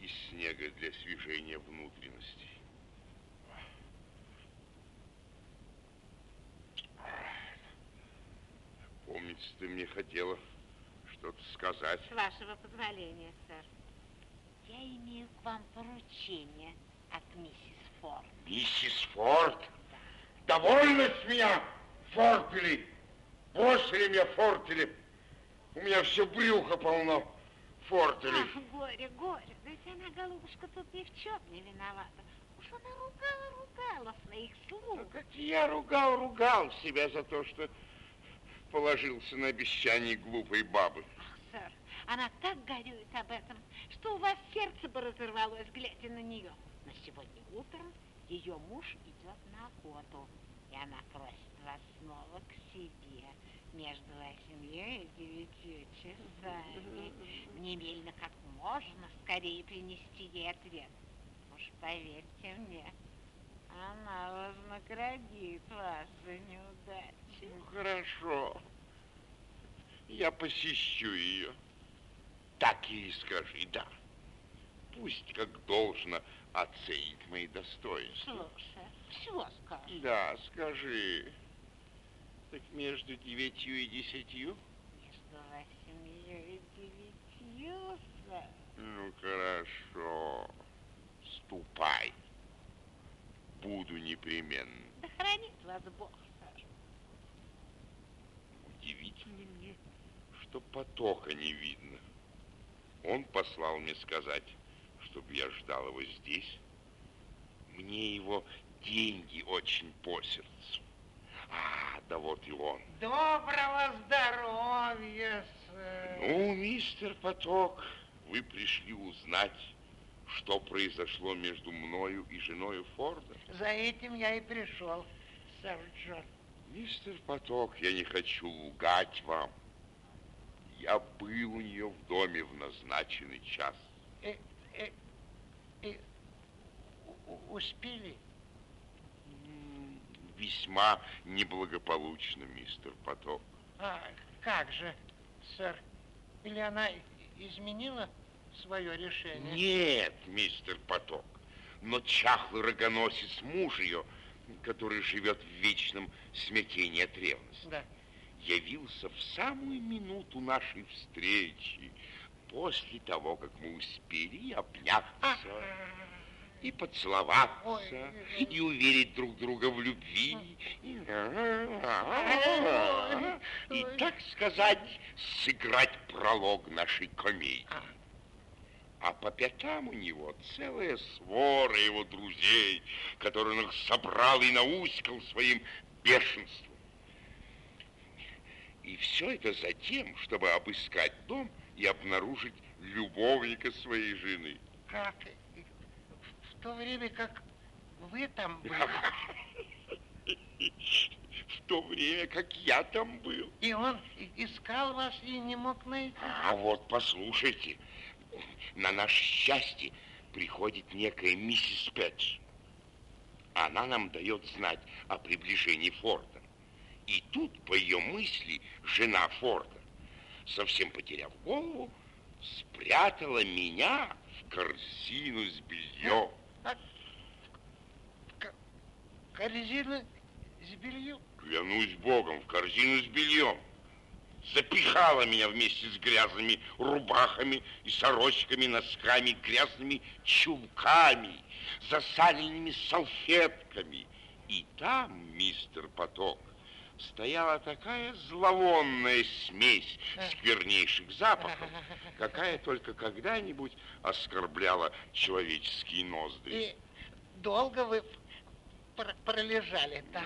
из снега для освежения внутренностей. Помнится, ты мне хотела что-то сказать. С вашего позволения, сэр. Я имею к вам поручение от миссис Форд. Миссис Форд, довольно с меня фортели. Бросили меня фортели. У меня все брюхо полно фортели. Ах, горе, горе. Да ведь она, голубушка, тут ни в чем не виновата. Уж она ругала-ругала своих слуг. Как я ругал, ругал себя за то, что положился на обещание глупой бабы. Ах, сэр, она так горюет об этом, что у вас сердце бы разорвалось, глядя на нее. Но сегодня утром ее муж идет на охоту, и она просит вас снова к себе между восемью и девятью часами. Немедленно как можно скорее принести ей ответ. Уж поверьте мне, она вознаградит вас за неудачу. Ну, хорошо. Я посещу ее. Так ей скажи, да. Пусть как должно оценит мои достоинства. Слушай, все скажи. Да, скажи. Так между девятью и десятью? Между восемью и девятью, сэр. Ну, хорошо. Ступай. Буду непременно. Да хранит вас Бог, сэр. Удивительно мне, что потока не видно. Он послал мне сказать, чтобы я ждал его здесь. Мне его деньги очень по сердцу. А, да вот и он. Доброго здоровья, сэр. Ну, мистер Поток, вы пришли узнать, что произошло между мною и женой Форда. За этим я и пришел, сэр Джон. Мистер Поток, я не хочу лгать вам. Я был у нее в доме в назначенный час. Э, э, э, успели? Весьма неблагополучно, мистер Поток. А, как же, сэр? Или она изменила свое решение? Нет, мистер Поток, но чахлый рогоносец муж ее, который живет в вечном смятении от ревности, Да. явился в самую минуту нашей встречи, после того, как мы успели обняться и поцеловаться, Ой. и уверить друг друга в любви, и, и, так сказать, сыграть пролог нашей комедии. А по пятам у него целая свора его друзей, которые он их собрал и науськал своим бешенством. И все это за тем, чтобы обыскать дом и обнаружить любовника своей жены. Как? В то время как вы там были, В то время, как я там был. и он искал вас и не мог найти. А вот послушайте, на наше счастье приходит некая миссис Пэтч. Она нам дает знать о приближении Форда. И тут, по ее мысли, жена Форда, совсем потеряв голову, спрятала меня в корзину с бельем. Корзина с бельем. Клянусь Богом, в корзину с бельем. Запихала меня вместе с грязными рубахами и сорочками, носками, грязными чулками, засаленными салфетками. И там, мистер Поток, стояла такая зловонная смесь сквернейших запахов, какая только когда-нибудь оскорбляла человеческие ноздри. И долго вы пр- пролежали там?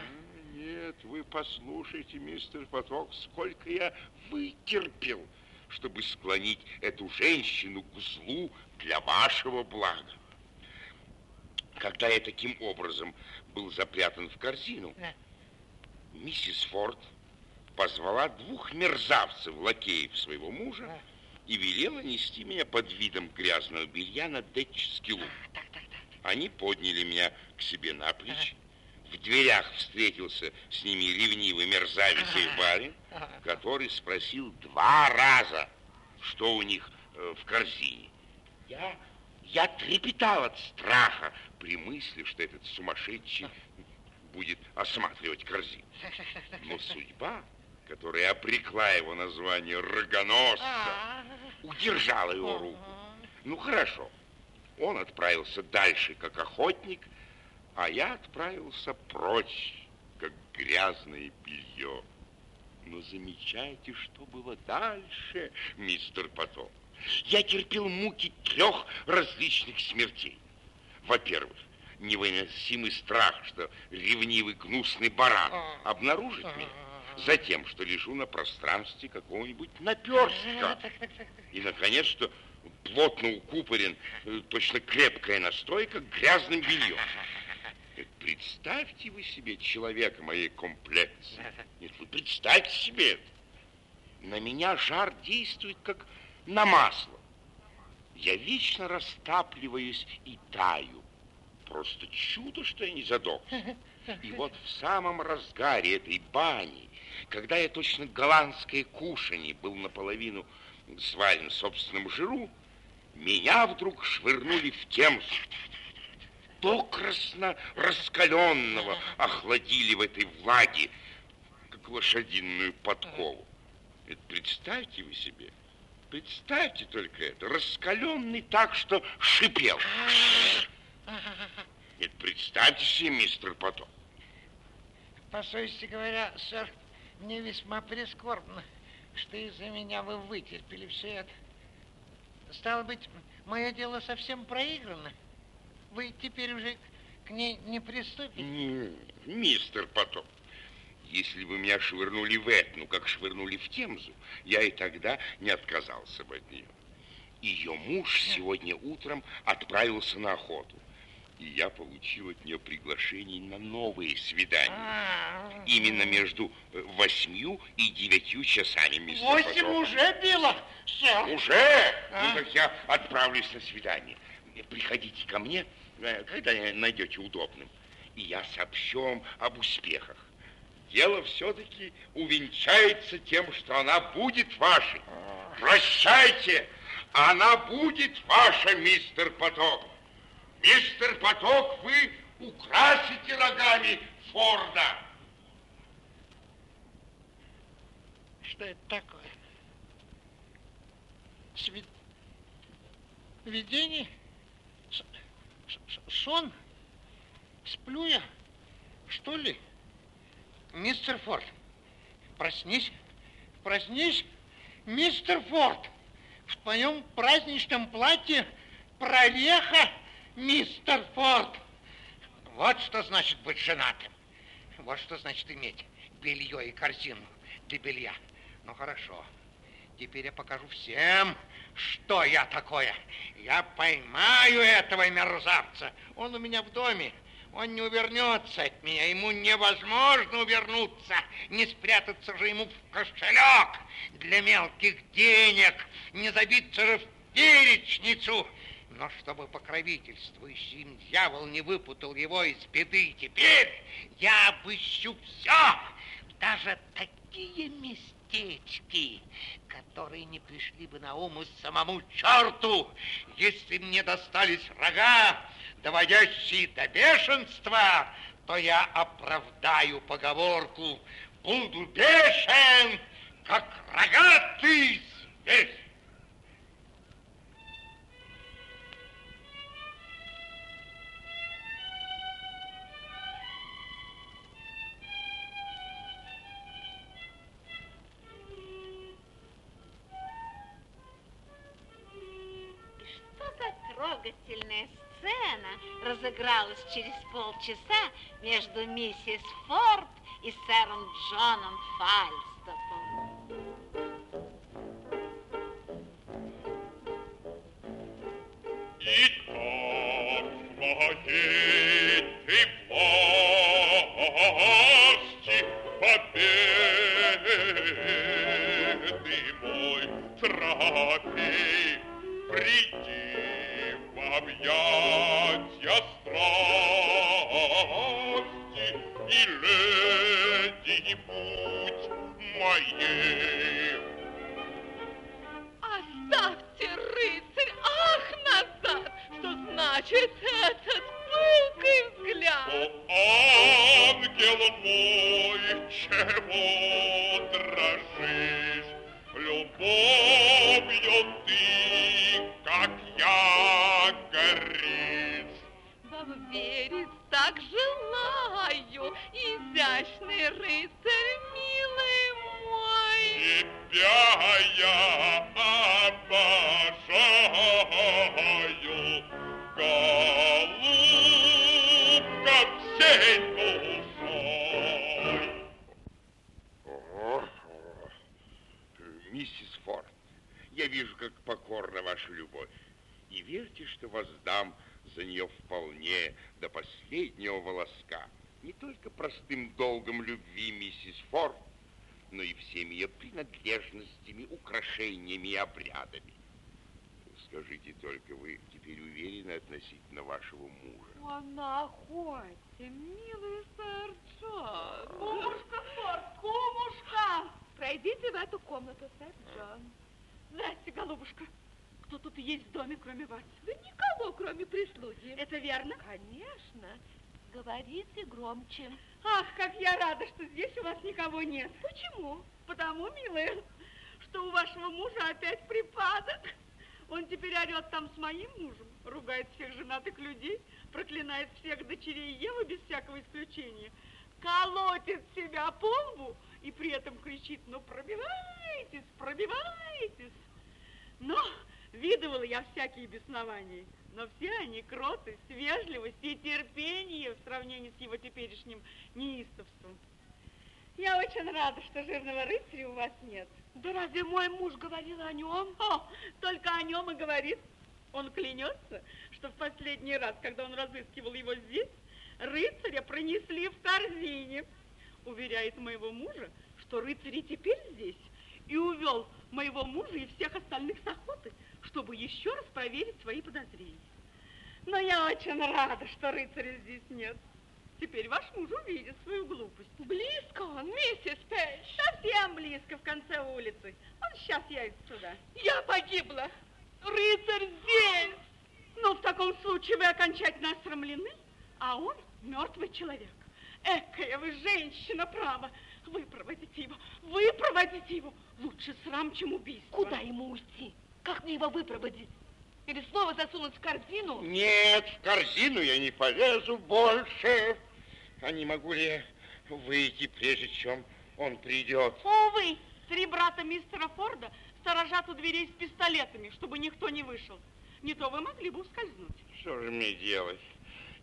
Нет, вы послушайте, мистер Поток, сколько я вытерпел, чтобы склонить эту женщину к злу для вашего блага. Когда я таким образом был запрятан в корзину, Да. Миссис Форд позвала двух мерзавцев, лакеев своего мужа, и велела нести меня под видом грязного белья на Детческий луг. Так. Они подняли меня к себе на плечи. В дверях встретился с ними ревнивый мерзавец их барин, который спросил два раза, что у них э, в корзине. Я, я трепетал от страха при мысли, что этот сумасшедший будет осматривать корзину. Но судьба, которая обрекла его на звание рогоносца, А, удержала его руку. Ну, хорошо. Он отправился дальше, как охотник, А я отправился прочь, как грязное белье. Но замечайте, что было дальше, мистер Потом. Я терпел муки трех различных смертей. Во-первых, невыносимый страх, что ревнивый гнусный баран обнаружит меня. Затем, что лежу на пространстве какого-нибудь наперстка. И, наконец, что плотно укупорен, э, точно крепкая настойка грязным бельем. Представьте вы себе человека моей комплекции. Нет, вы представьте себе это. На меня жар действует, как на масло. Я вечно растапливаюсь и таю. Просто чудо, что я не задох. И вот в самом разгаре этой бани, когда я точно голландское кушанье был наполовину свален в собственном жиру, меня вдруг швырнули в Темзу. Докрасно раскаленного охладили в этой влаге, как лошадиную подкову. Это представьте вы себе, представьте только это, раскаленный так, что шипел. Нет, представьте себе, мистер Потом. По совести говоря, сэр, мне весьма прискорбно, что из-за меня вы вытерпели все это. Стало быть, мое дело совсем проиграно. Вы теперь уже к ней не приступите? Не, мистер Потоп, если бы меня швырнули в Этну, как швырнули в Темзу, я и тогда не отказался бы от нее. Ее муж сегодня утром отправился на охоту. И я получил от нее приглашение на новые свидания. А, Именно между э, восьмью и девятью часами, мистер Восемь Потоп. уже било, сэр. Уже? А? Ну, так я отправлюсь на свидание. Приходите ко мне, э, когда найдете удобным, и я сообщу вам об успехах. Дело все-таки увенчается тем, что она будет вашей. Прощайте, она будет ваша, мистер Поток. Мистер Поток, вы украсите рогами Форда. Что это такое? Сви- Видение? С- с- Сон? Сплю я? Что ли? Мистер Форд, проснись, проснись, мистер Форд, в твоем праздничном платье прореха, мистер Форд. Вот что значит быть женатым. Вот что значит иметь белье и корзину для белья. Ну, хорошо. Теперь я покажу всем, что я такое. Я поймаю этого мерзавца. Он у меня в доме. Он не увернется от меня. Ему невозможно увернуться. Не спрятаться же ему в кошелек для мелких денег. Не забиться же в перечницу. Но чтобы покровительствующий им дьявол не выпутал его из беды, теперь я обыщу все, даже такие местечки, которые не пришли бы на ум самому черту, если мне достались рога, доводящие до бешенства, то я оправдаю поговорку «Буду бешен, как рогатый зверь». Трогательная сцена разыгралась через полчаса между миссис Форд и сэром Джоном Фальстопом. Итак, моей ты власти, победы мой трофей, приди объятья страсти и леди будь моей. Оставьте, рыцарь, ах, назад! Что значит этот пылкий взгляд? О, ангел мой, чего дрожишь? Любовью ты, как я, верить так желаю, изящный рыцарь, милый мой. Тебя я обожаю, голубка, всей душой. Миссис Форд, я вижу, как покорна ваша любовь. И верьте, что воздам за нее вполне до последнего волоска. Не только простым долгом любви, миссис Форд, но и всеми ее принадлежностями, украшениями и обрядами. Скажите только, вы теперь уверены относительно вашего мужа? Он на охоте, милый сэр Джон. Кумушка, Форд, кумушка! Пройдите в эту комнату, сэр Джон. Здрасте, голубушка. Кто тут есть в доме, кроме вас? Да никого, кроме прислуги. Это верно? Конечно. Говорите громче. Ах, как я рада, что здесь у вас никого нет. Почему? Потому, милая, что у вашего мужа опять припадок. Он теперь орет там с моим мужем, ругает всех женатых людей, проклинает всех дочерей Евы без всякого исключения, колотит себя по лбу и при этом кричит, ну пробивайтесь, пробивайтесь. Но видывала я всякие беснования, но все они кротость, вежливость и терпение в сравнении с его теперешним неистовством. Я очень рада, что жирного рыцаря у вас нет. Да разве мой муж говорил о нем? О, только о нем и говорит. Он клянется, что в последний раз, когда он разыскивал его здесь, рыцаря пронесли в корзине. Уверяет моего мужа, что рыцарь и теперь здесь, и увел моего мужа и всех остальных с охоты, чтобы еще раз проверить свои подозрения. Но я очень рада, что рыцаря здесь нет. Теперь ваш муж увидит свою глупость. Близко он, миссис Пейдж. Совсем близко, в конце улицы. Он сейчас явится сюда. Я погибла. Рыцарь здесь. Ну, в таком случае вы окончательно осрамлены, а он мертвый человек. Экая вы женщина, право. Вы проводите его, вы проводите его. Лучше срам, чем убийство. Куда ему уйти? Как мне его выпроводить? Или снова засунуть в корзину? Нет, в корзину я не полезу больше. А не могу ли я выйти, прежде чем он придет? Увы, три брата мистера Форда сторожат у дверей с пистолетами, чтобы никто не вышел. Не то вы могли бы ускользнуть. Что же мне делать?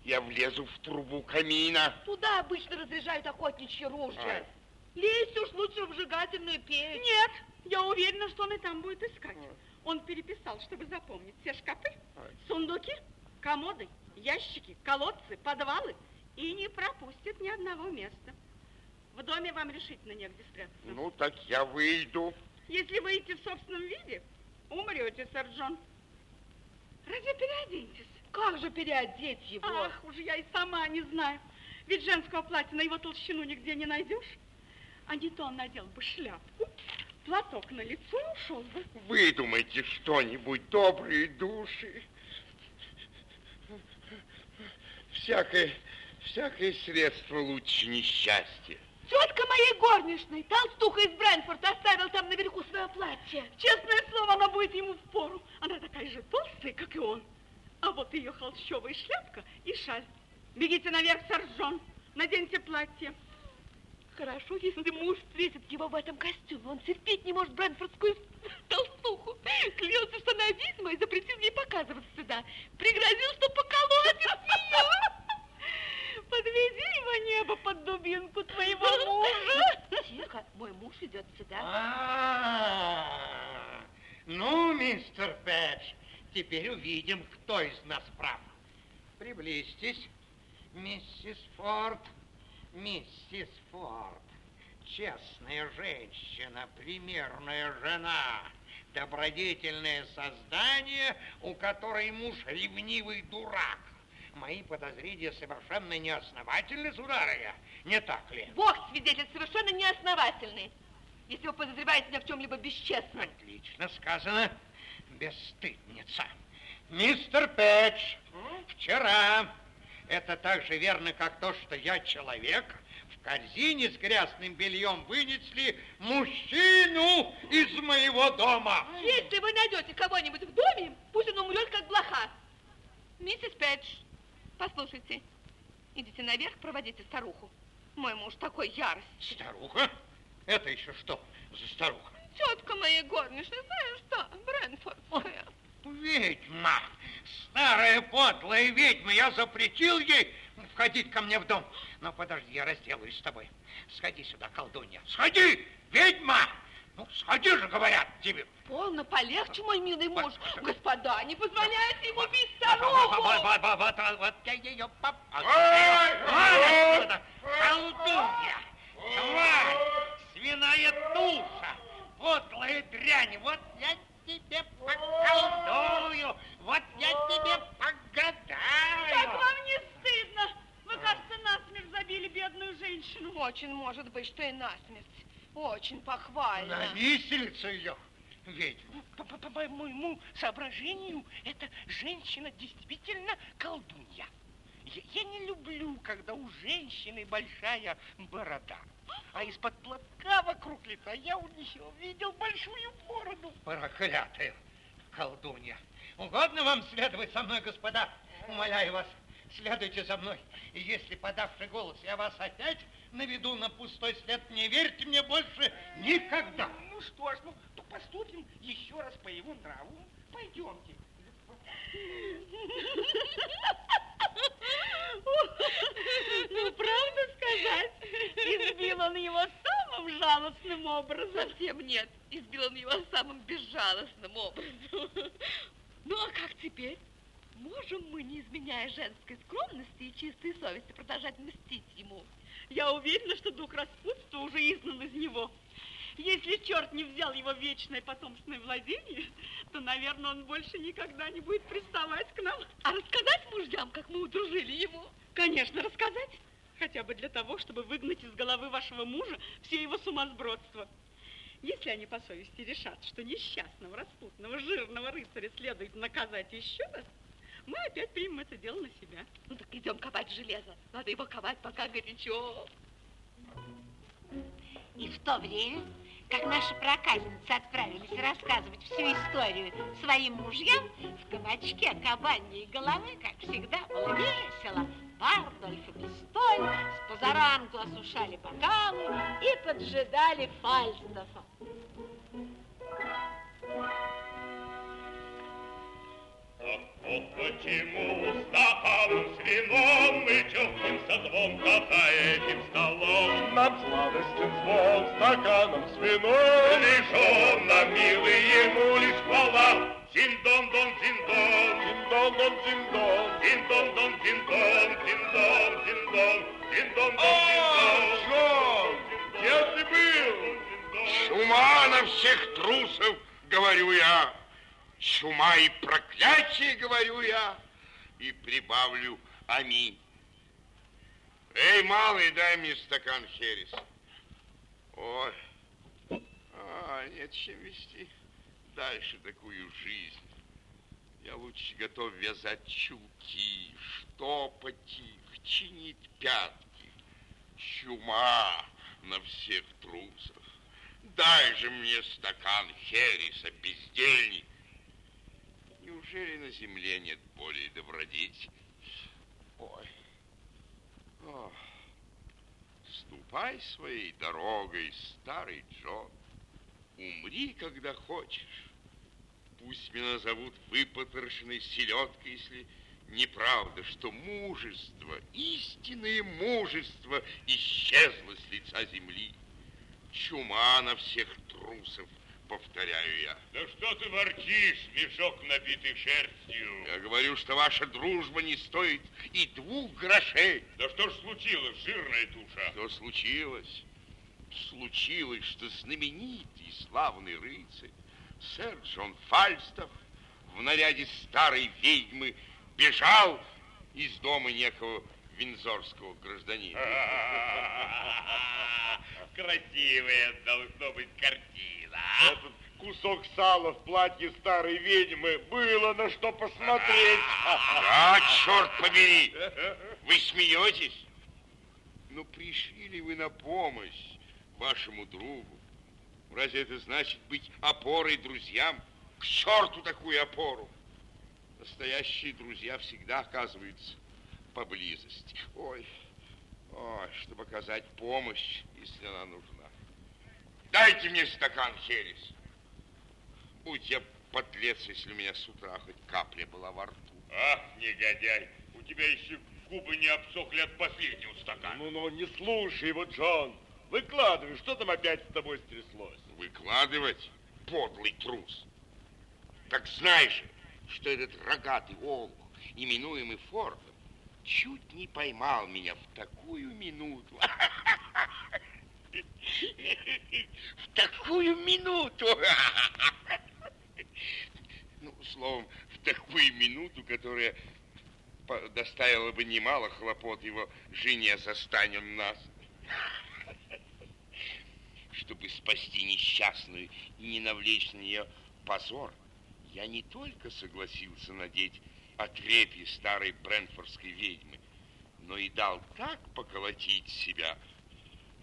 Я влезу в трубу камина. Туда обычно разряжают охотничье ружье. Лезь уж лучше в вжигательную печь. Нет, я уверена, что он и там будет искать. Он переписал, чтобы запомнить все шкафы, сундуки, комоды, ящики, колодцы, подвалы и не пропустит ни одного места. В доме вам решительно негде спрятаться. Ну, так я выйду. Если выйдете в собственном виде, умрете, сэр Джон. Разве переоденетесь? Как же переодеть его? Ах, уже я и сама не знаю. Ведь женского платья на его толщину нигде не найдешь. А не то он надел бы шляпку, платок на лицо ушел бы. Выдумайте что-нибудь, добрые души. Всякое, всякое средство лучше несчастья. Тетка моей горничной, толстуха из Брэнфорда, оставил там наверху свое платье. Честное слово, она будет ему в пору. Она такая же толстая, как и он. А вот ее холщовая шляпка и шаль. Бегите наверх, Джон, наденьте платье. Хорошо, если муж встретит его в этом костюме. Он терпеть не может брэнфордскую толстуху. Клялся, что она ведьма и запретил ей показываться сюда. Пригрозил, что поколотит ее. Подвези его небо под дубинку твоего мужа. Тихо, мой муж идет сюда. А, ну, мистер Пэтч, теперь увидим, кто из нас прав. Приблизьтесь, миссис Форд. Миссис Форд, честная женщина, примерная жена, добродетельное создание, у которой муж ревнивый дурак. Мои подозрения совершенно неосновательны, сударыня, не так ли? Бог свидетель совершенно неосновательный. Если вы подозреваете меня в чем-либо бесчестном. Отлично сказано, бесстыдница. Мистер Пэтч, вчера, это так же верно, как то, что я человек, в корзине с грязным бельем вынесли мужчину из моего дома. Если вы найдете кого-нибудь в доме, пусть он умрет, как блоха. Миссис Пэтч, послушайте, Идите наверх, проводите старуху. Мой муж такой ярость. Старуха? Это еще что за старуха? Тетка моей горничной, знаешь что, Брэнфордская. Ведьма, старая подлая ведьма, я запретил ей входить ко мне в дом. Но подожди, я разделаюсь с тобой. Сходи сюда, колдунья, сходи, ведьма! Ну, сходи же, говорят тебе. Полно, полегче, мой милый муж. Вот, вот. Господа, не позволяйте ему бить старуху. вот, вот, вот, вот, вот я ее поп... Ой, Вот отсюда, колдунья, тварь, свиная туша, подлая дрянь, вот я тебе поколдую, вот я тебе погадаю. Как вам не стыдно? Вы, кажется, насмерть забили бедную женщину. Очень может быть, что и насмерть. Очень похвально. На виселицу ее, ведьма. По, по- по моему соображению, эта женщина действительно колдунья. Я, я не люблю, когда у женщины большая борода. А из-под платка вокруг лица я у нее видел большую бороду. Проклятая колдунья. Угодно вам следовать со мной, господа? Умоляю вас, следуйте за мной. И если, подавший голос, я вас опять наведу на пустой след, не верьте мне больше никогда. Ну что ж, ну то поступим еще раз по его нраву. Пойдемте. Ну, правда сказать, избил он его самым жалостным образом. Совсем нет. Избил он его самым безжалостным образом. Ну, а как теперь? Можем мы, не изменяя женской скромности и чистой совести, продолжать мстить ему? Я уверена, что дух распутства уже изгнан из него. Если черт не взял его вечное потомственное владение, то, наверное, он больше никогда не будет приставать к нам. А рассказать мужьям, как мы удружили его? Конечно, рассказать. Хотя бы для того, чтобы выгнать из головы вашего мужа все его сумасбродство. Если они по совести решат, что несчастного, распутного, жирного рыцаря следует наказать еще раз, мы опять примем это дело на себя. Ну так идем ковать железо. Надо его ковать, пока горячо. И в то время, как наши проказницы отправились рассказывать всю историю своим мужьям, в кабачке кабаньей головы, как всегда, было весело. Бардольф и Пистоль с позаранку осушали бокалы и поджидали Фальстафа. Так вот всех трусов, говорю я. Чума и проклятие, говорю я. И прибавлю аминь. Эй, малый, дай мне стакан хереса. Ой, а, нет чем вести дальше такую жизнь. Я лучше готов вязать чулки, штопать их, чинить пятки. Чума на всех трусов. Дай же мне стакан хереса, бездельник. Неужели на земле нет более добродетели? Ой. Ох. Ступай своей дорогой, старый Джон. Умри, когда хочешь. Пусть меня назовут выпотрошенной селедкой, если неправда, что мужество, истинное мужество исчезло с лица земли. Чума на всех трусов, повторяю я. Да что ты ворчишь, мешок набитый шерстью? Я говорю, что ваша дружба не стоит и двух грошей. Да что ж случилось, жирная туша? Что случилось? Случилось, что знаменитый славный рыцарь сэр Джон Фальстов в наряде старой ведьмы бежал из дома некого винзорского гражданина. Красивая должно быть картина. А? Этот кусок сала в платье старой ведьмы было на что посмотреть. Да, черт побери! Вы смеетесь? Ну, пришли ли вы на помощь вашему другу? Разве это значит быть опорой друзьям? К черту такую опору! Настоящие друзья всегда оказываются поблизости. Ой, ой, чтобы оказать помощь, если она нужна. Дайте мне стакан, Херес. Будь я подлец, если у меня с утра хоть капля была во рту. Ах, негодяй, у тебя еще губы не обсохли от последнего стакана. Ну, ну, не слушай его, Джон. Выкладывай, что там опять с тобой стряслось? Выкладывать? Подлый трус. Так знаешь же, что этот рогатый олух, именуемый Фордом, чуть не поймал меня в такую минуту. В такую минуту. Ну, словом, в такую минуту, которая доставила бы немало хлопот его жене, застанем нас. Чтобы спасти несчастную и не навлечь на нее позор, я не только согласился надеть отрепье старой брентфордской ведьмы, но и дал так поколотить себя,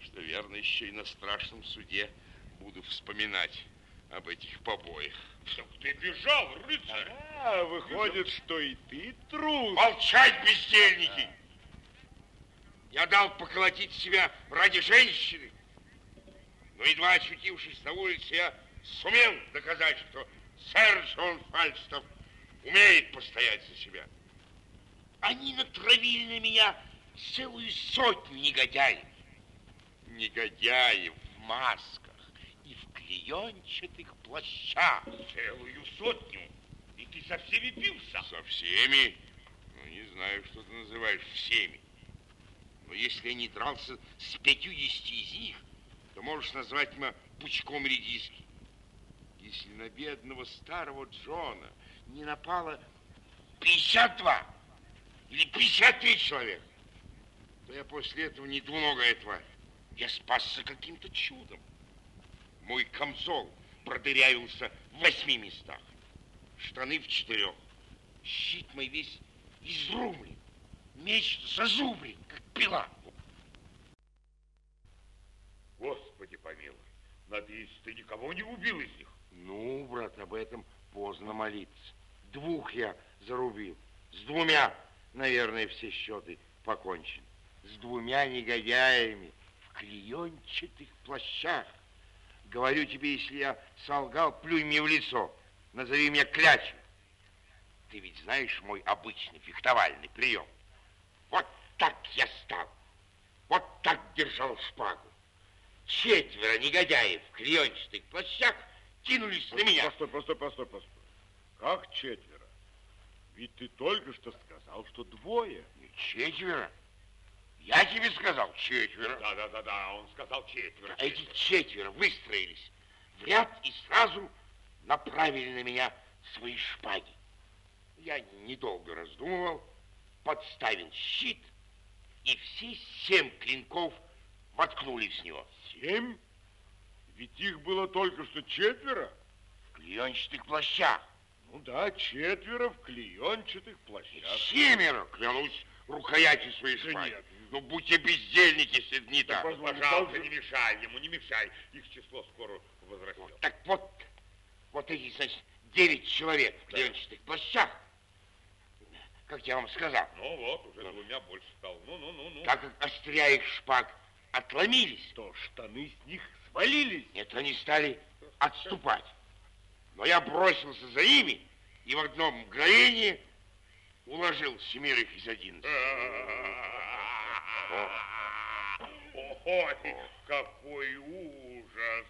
что, верно, еще и на страшном суде буду вспоминать об этих побоях. Так ты бежал, рыцарь! А, выходит, что и ты трус. Молчать, бездельники! Я дал поколотить себя ради женщины, но едва очутившись на улице, я сумел доказать, что сэр Джон Фальстов умеет постоять за себя. Они натравили на меня целую сотню негодяев. Негодяев в масках и в клеенчатых плащах. Целую сотню? И ты со всеми бился? Со всеми? Ну, не знаю, что ты называешь всеми. Но если я не дрался с пятьюдесяти из них, то можешь назвать меня пучком редиски. Если на бедного старого Джона не напало 52 или 53 человека, то я после этого не двуногая тварь. Я спасся каким-то чудом. Мой камзол продырявился в восьми местах, штаны в четырех, щит мой весь изрублен, меч зазубрен, как пила. Господи помилуй, надеюсь, ты никого не убил из них? Ну, брат, об этом поздно молиться. Двух я зарубил. С двумя, наверное, все счеты покончены. С двумя негодяями клеенчатых плащах. Говорю тебе, если я солгал, плюй мне в лицо. Назови меня клячем. Ты ведь знаешь мой обычный фехтовальный прием. Вот так я стал. Вот так держал шпагу. Четверо негодяев в клеенчатых плащах кинулись на меня. Постой, постой, постой, постой. Как четверо? Ведь ты только что сказал, что двое. Не четверо. Я тебе сказал четверо. Да, да, да, да, он сказал четверо. А эти четверо выстроились в ряд и сразу направили на меня свои шпаги. Я недолго раздумывал, подставил щит, и все семь клинков воткнулись в него. Семь? Ведь их было только что четверо. В клеенчатых плащах. Ну да, четверо в клеенчатых плащах. Семеро, клянусь, рукоятью своей шпаги. нет. Ну, будьте бездельники, не так. Пожалуйста, не мешай ему, не мешай. Их число скоро возрастет. Так вот, вот эти, значит, девять человек в клеенчатых плащах, как я вам сказал, Ну вот, уже двумя больше стал. Ну, ну, ну, ну. так как острия их шпаг отломились, То штаны с них свалились. нет, они стали отступать. Но я бросился за ними и в одно мгновение уложил семерых из одиннадцати. Ой, какой ужас!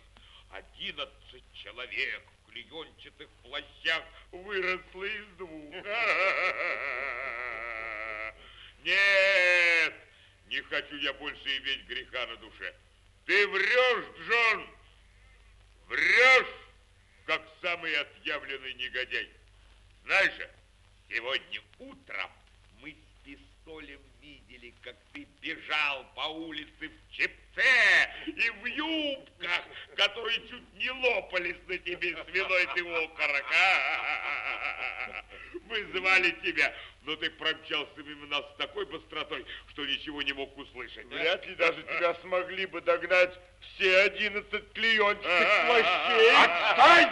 Одиннадцать человек в клеенчатых плащах выросло из двух. Нет, не хочу я больше иметь греха на душе. Ты врешь, Джон, врешь, как самый отъявленный негодяй. Знаешь же, сегодня утром мы с пистолем видели, как ты бежал по улице в чепце и в юбках, которые чуть не лопались на тебе свиной ты окорок. а? Мы звали тебя, но ты промчался мимо нас с такой быстротой, что ничего не мог услышать. а? Вряд ли даже тебя смогли бы догнать все одиннадцать клеенчатых плащей. Отстань,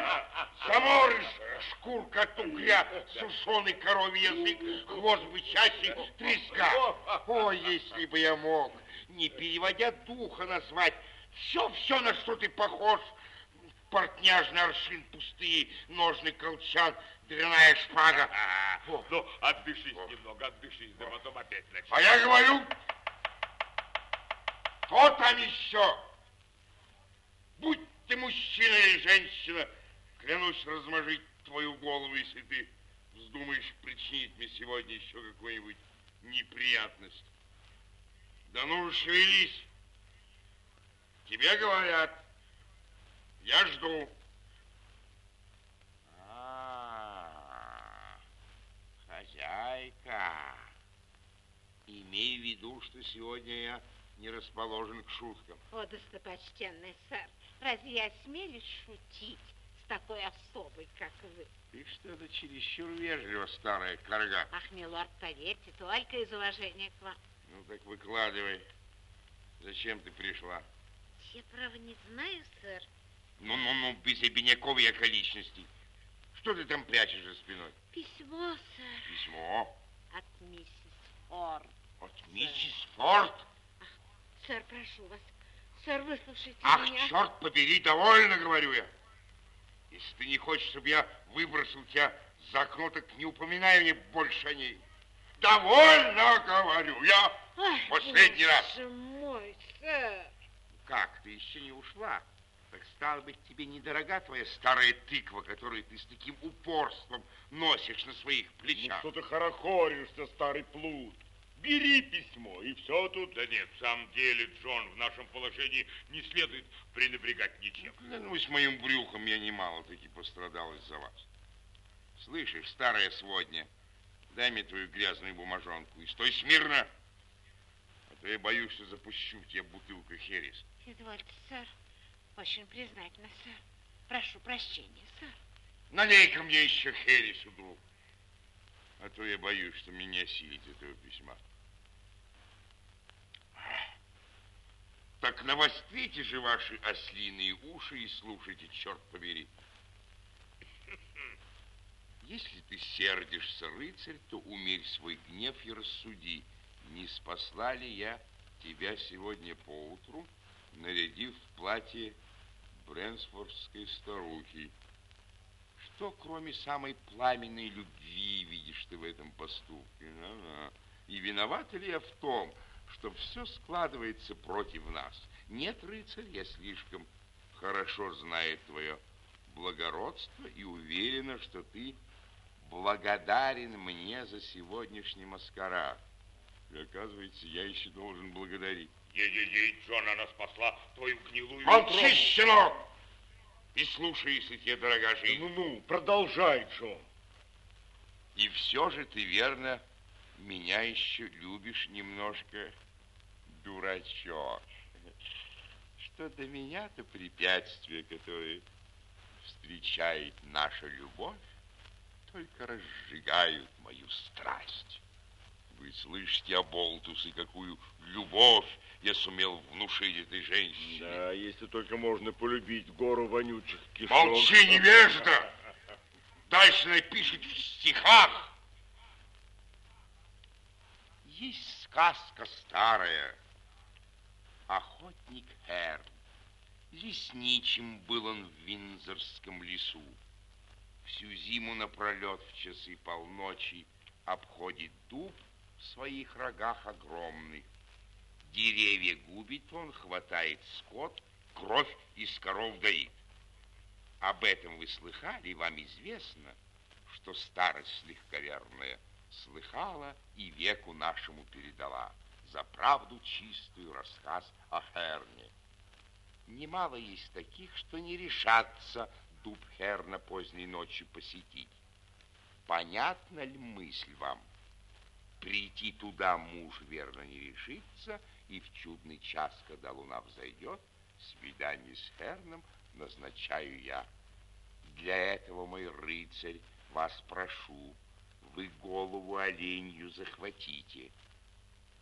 заморыш! шкурка от угря, сушеный коровий язык, хвост бычачий, треска. О, если бы я мог, не переводя духа назвать, все-все, на что ты похож, портняжный аршин пустые, ножный колчан, дряная шпага. Ну, отдышись О. немного, отдышись, да потом опять начнем. А я говорю, кто там еще? Будь ты мужчина или женщина, клянусь размажить твою голову, если ты вздумаешь причинить мне сегодня еще какую-нибудь неприятность. Да ну, шевелись. Тебе говорят, я жду. А, хозяйка, имей в виду, что сегодня я не расположен к шуткам. О, достопочтенный сэр, разве я осмелюсь шутить с такой особой, как вы? Ты что-то чересчур вежливо, старая корга. Ах, милорд, поверьте, только из уважения к вам. Ну, так выкладывай. Зачем ты пришла? Я, право, не знаю, сэр. Ну-ну-ну, без обиняковой околичностей. Что ты там прячешь за спиной? Письмо, сэр. Письмо? От миссис Форд. От миссис Форд? Сэр, прошу вас. Сэр, выслушайте Ах, меня. Ах, черт побери, довольно, говорю я. Если ты не хочешь, чтобы я выбросил тебя за окно, так не упоминай мне больше о ней. Довольно, говорю я. Ой, Последний раз. мой, сэр. Как, ты еще не ушла? Так стало быть, тебе недорога твоя старая тыква, которую ты с таким упорством носишь на своих плечах. Ну, что ты хорохоришься, старый плут? Бери письмо, и все тут. Да нет, в самом деле, Джон, в нашем положении не следует пренебрегать ничем. Клянусь моим брюхом, я немало таки пострадал из-за вас. Слышишь, старая сводня, дай мне твою грязную бумажонку и стой смирно, а то я боюсь, что запущу в тебя бутылку Херес. Извольте, сэр. Очень признательна, сэр. Прошу прощения, сэр. Налей-ка мне еще Хересу, друг. А то я боюсь, что меня осилить этого письма. Так навострите же ваши ослиные уши и слушайте, черт побери. Если ты сердишься, рыцарь, то умерь свой гнев и рассуди, не спасла ли я тебя сегодня поутру, нарядив в платье брэнсфордской старухи. Что, кроме самой пламенной любви, видишь ты в этом поступке? Да-да. И виноват ли я в том, что все складывается против нас. Нет, рыцарь, я слишком хорошо знаю твое благородство и уверена, что ты благодарен мне за сегодняшний маскарад. И оказывается, я еще должен благодарить. Ей-ей-ей, Джон, она спасла твою гнилую... Молчи, щенок! И слушай, если тебе дорога жизнь. Ну-ну, продолжай, Джон. И все же ты верно меня еще любишь немножко, дурачок. Что до меня-то препятствия, которые встречает наша любовь, только разжигают мою страсть. Вы слышите, оболтусы, какую любовь я сумел внушить этой женщине. Да, если только можно полюбить гору вонючих кишок. Молчи, невежда! Дальше напишет в стихах. Есть сказка старая. Охотник Херн. Лесничим был он в Винзорском лесу. Всю зиму напролет в часы полночи обходит дуб в своих рогах огромных. Деревья губит он, хватает скот, кровь из коров доит. Об этом вы слыхали, вам известно, что старость легковерная слыхала и веку нашему передала за правду чистую рассказ о Херне. Немало есть таких, что не решатся дуб Херна поздней ночью посетить. Понятна ли мысль вам? Прийти туда муж верно не решится, и в чудный час, когда луна взойдет, свидание с Херном назначаю я. Для этого, мой рыцарь, вас прошу, вы голову оленью захватите,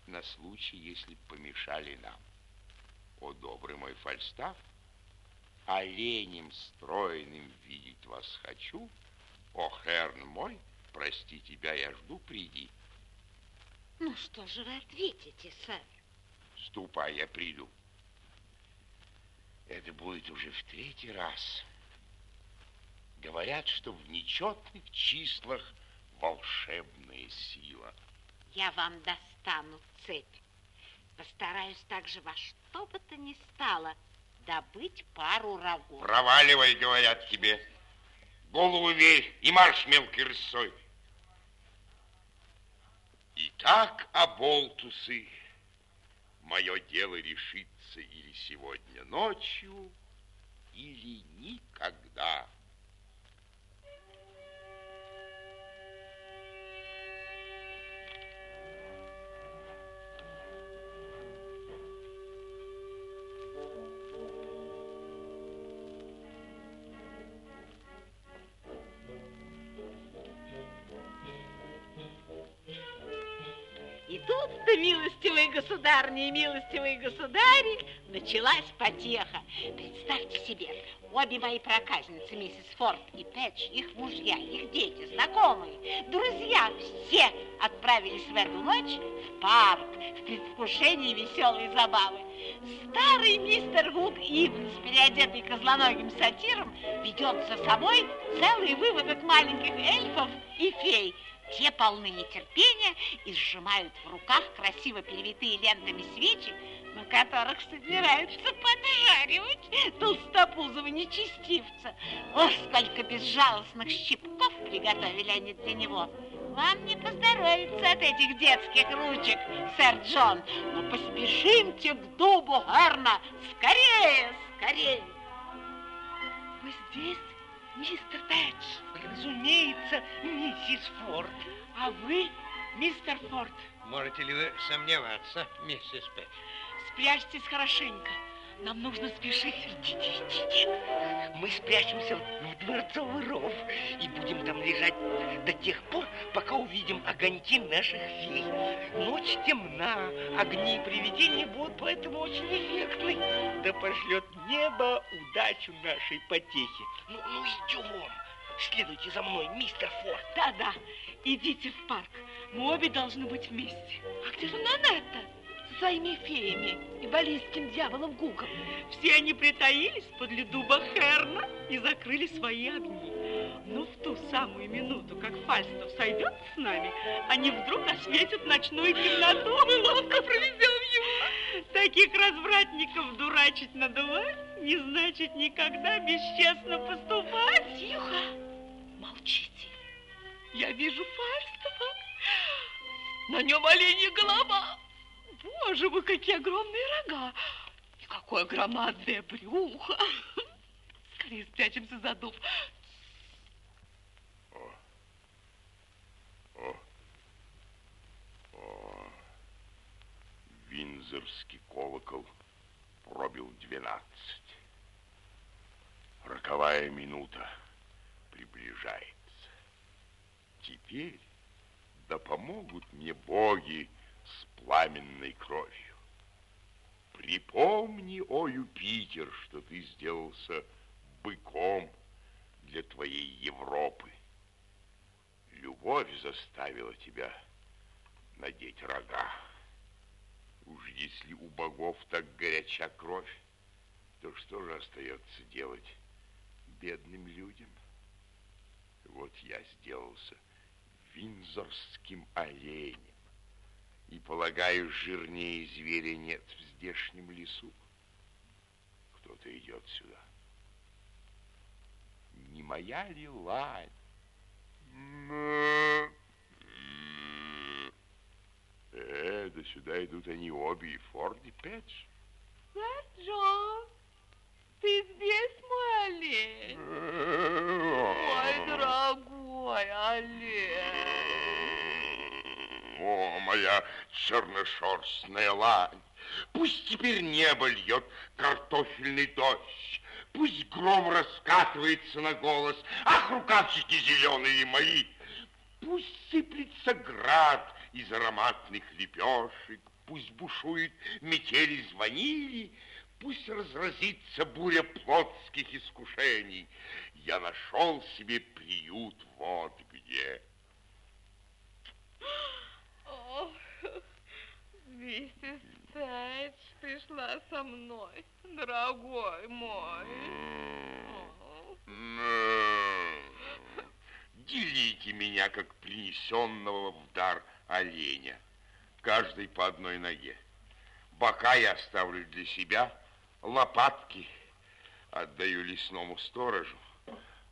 на случай, если помешали нам. О, добрый мой Фальстав, оленем стройным видеть вас хочу, О, Херн мой, прости тебя, я жду, приди. Ну что же вы ответите, сэр? Ступай, я приду. Это будет уже в третий раз. Говорят, что в нечетных числах волшебная сила. Я вам достану цепь. Постараюсь также во что бы то ни стало добыть пару рогов. Проваливай, говорят тебе. Голову верь и марш мелкой рысой. Итак, оболтусы, мое дело решится или сегодня ночью, или никогда. Милостивые государни и милостивые государи, началась потеха. Представьте себе, обе мои проказницы, миссис Форд и Пэтч, их мужья, их дети, знакомые, друзья, все отправились в эту ночь в парк в предвкушении веселой забавы. Старый мистер Гук Иванс, переодетый козлоногим сатиром, ведет за собой целый выводок маленьких эльфов и фей – те полны нетерпения и сжимают в руках красиво перевитые лентами свечи, на которых собираются поджаривать толстопузого нечестивца. Ох, сколько безжалостных щипков приготовили они для него. Вам не поздоровится от этих детских ручек, сэр Джон. Но поспешимте к дубу Гарна. Скорее, скорее. Вы здесь, мистер Пэтч? Разумеется, миссис Форд. А вы, мистер Форд, Можете ли вы сомневаться, миссис Пэтч? спрячьтесь хорошенько. Нам нужно спешить. Идите, идите. Мы спрячемся в дворцовый ров и будем там лежать до тех пор, пока увидим огоньки наших фей. Ночь темна, огни и привидения будут поэтому очень эффектны. Да пошлет небо удачу нашей потехе. Ну, ну идем. Следуйте за мной, мистер Форд. Да-да, идите в парк. Мы обе должны быть вместе. А где же Нанетта? Своими феями и балийским дьяволом Гугом. Все они притаились подле дуба Херна и закрыли свои огни. Но в ту самую минуту, как Фальстов сойдет с нами, они вдруг осветят ночную темноту. Мы ловко проведем его. Таких развратников дурачить надувать не значит никогда бесчестно поступать. Тихо, молчите. Я вижу Фальстова. На нем оленья голова. Боже мой, какие огромные рога. И какое громадное брюхо. Скорее спрячемся за дуб. О, о, Винзорский колокол пробил двенадцать. Роковая минута приближается. Теперь да помогут мне боги с пламенной кровью. Припомни, о Юпитер, что ты сделался быком для твоей Европы. Любовь заставила тебя надеть рога. Уж если у богов так горяча кровь, то что же остается делать бедным людям? Вот я сделался винзорским оленем. И, полагаю, жирнее зверя нет в здешнем лесу. Кто-то идет сюда. Не моя ли лань? Э, да сюда идут они обе, и Форд, и Пэтч. Сэр Джон, ты здесь, мой олень? Мой дорогой олень. О, моя черношерстная лань, пусть теперь небо льет картофельный дождь, пусть гром раскатывается на голос, ах, рукавчики зеленые мои, пусть сыплется град из ароматных лепешек, пусть бушует метель из ванили, Пусть разразится буря плотских искушений. Я нашел себе приют вот где. Ох, миссис Пейдж, ты шла со мной, дорогой мой. Делите меня, как принесенного в дар оленя, каждый по одной ноге. Бока я оставлю для себя, лопатки отдаю лесному сторожу,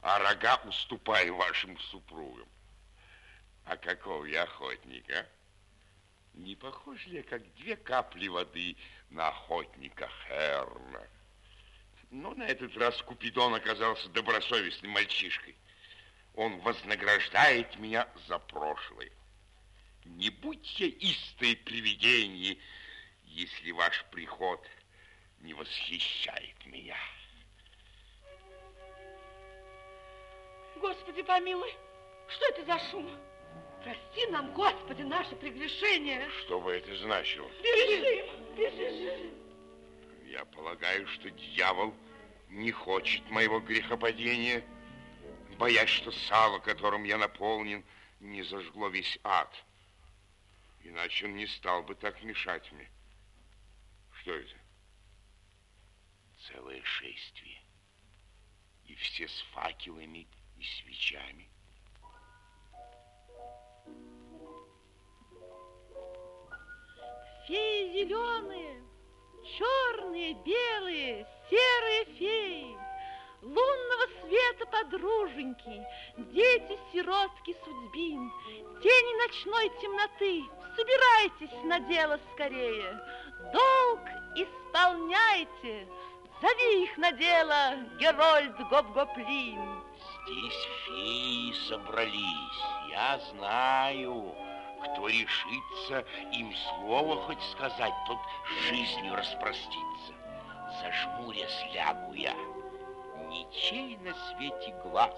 а рога уступаю вашим супругам. А какого я охотник, а? Не похож ли я, как две капли воды на охотника Херна? Но на этот раз Купидон оказался добросовестным мальчишкой. Он вознаграждает меня за прошлое. Не будьте истые привидения, если ваш приход не восхищает меня. Господи помилуй, что это за шум? Прости нам, Господи, наше прегрешение. Что бы это значило? Бежим, бежим. Я полагаю, что дьявол не хочет моего грехопадения, боясь, что сало, которым я наполнен, не зажгло весь ад. Иначе он не стал бы так мешать мне. Что это? Целое шествие. И все с факелами и свечами. Феи зеленые, черные, белые, серые феи, лунного света подруженьки, дети-сиротки судьбин, тени ночной темноты, собирайтесь на дело скорее, долг исполняйте, зови их на дело, Герольд Гоп-Гоплин. Здесь феи собрались, я знаю, кто решится им слово хоть сказать, тот жизнью распростится. Зажмуря слягу я, ничей на свете глаз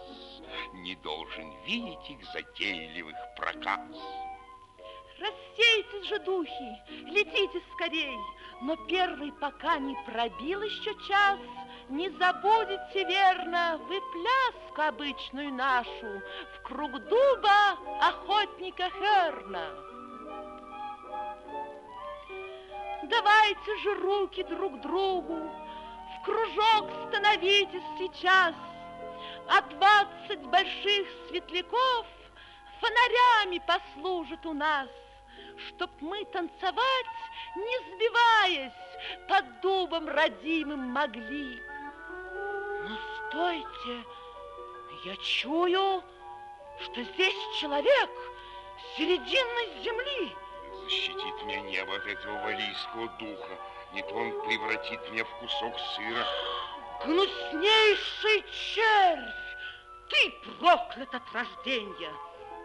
не должен видеть их затейливых проказ. Рассейтесь же, духи, летите скорей, но первый пока не пробил еще час, не забудете, верно, вы пляску обычную нашу в круг дуба охотника Херна. Давайте же руки друг другу, в кружок становитесь сейчас, а двадцать больших светляков фонарями послужат у нас, чтоб мы танцевать, не сбиваясь, под дубом родимым могли. Но стойте, я чую, что здесь человек середины земли. Защитит меня небо от этого валийского духа. Не то он превратит меня в кусок сыра. Гнуснейший червь! Ты проклят от рождения!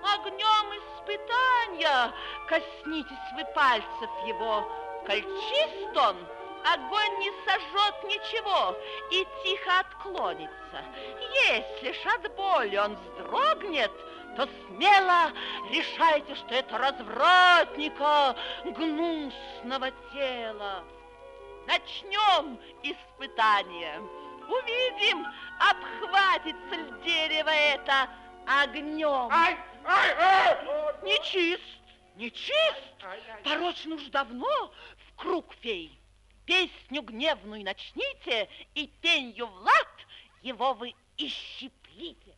Огнем испытания коснитесь вы пальцев его. Кольчист он, огонь не сожжет ничего и тихо отклонится. Если ж от боли он вздрогнет, то смело решайте, что это развратника гнусного тела. Начнем испытание. Увидим, обхватится ли дерево это огнем. Ай, ай, ай! Нечист, нечист. Порочно уж давно в круг фей. Песню гневную начните, и пенью в лад его вы исщеплите.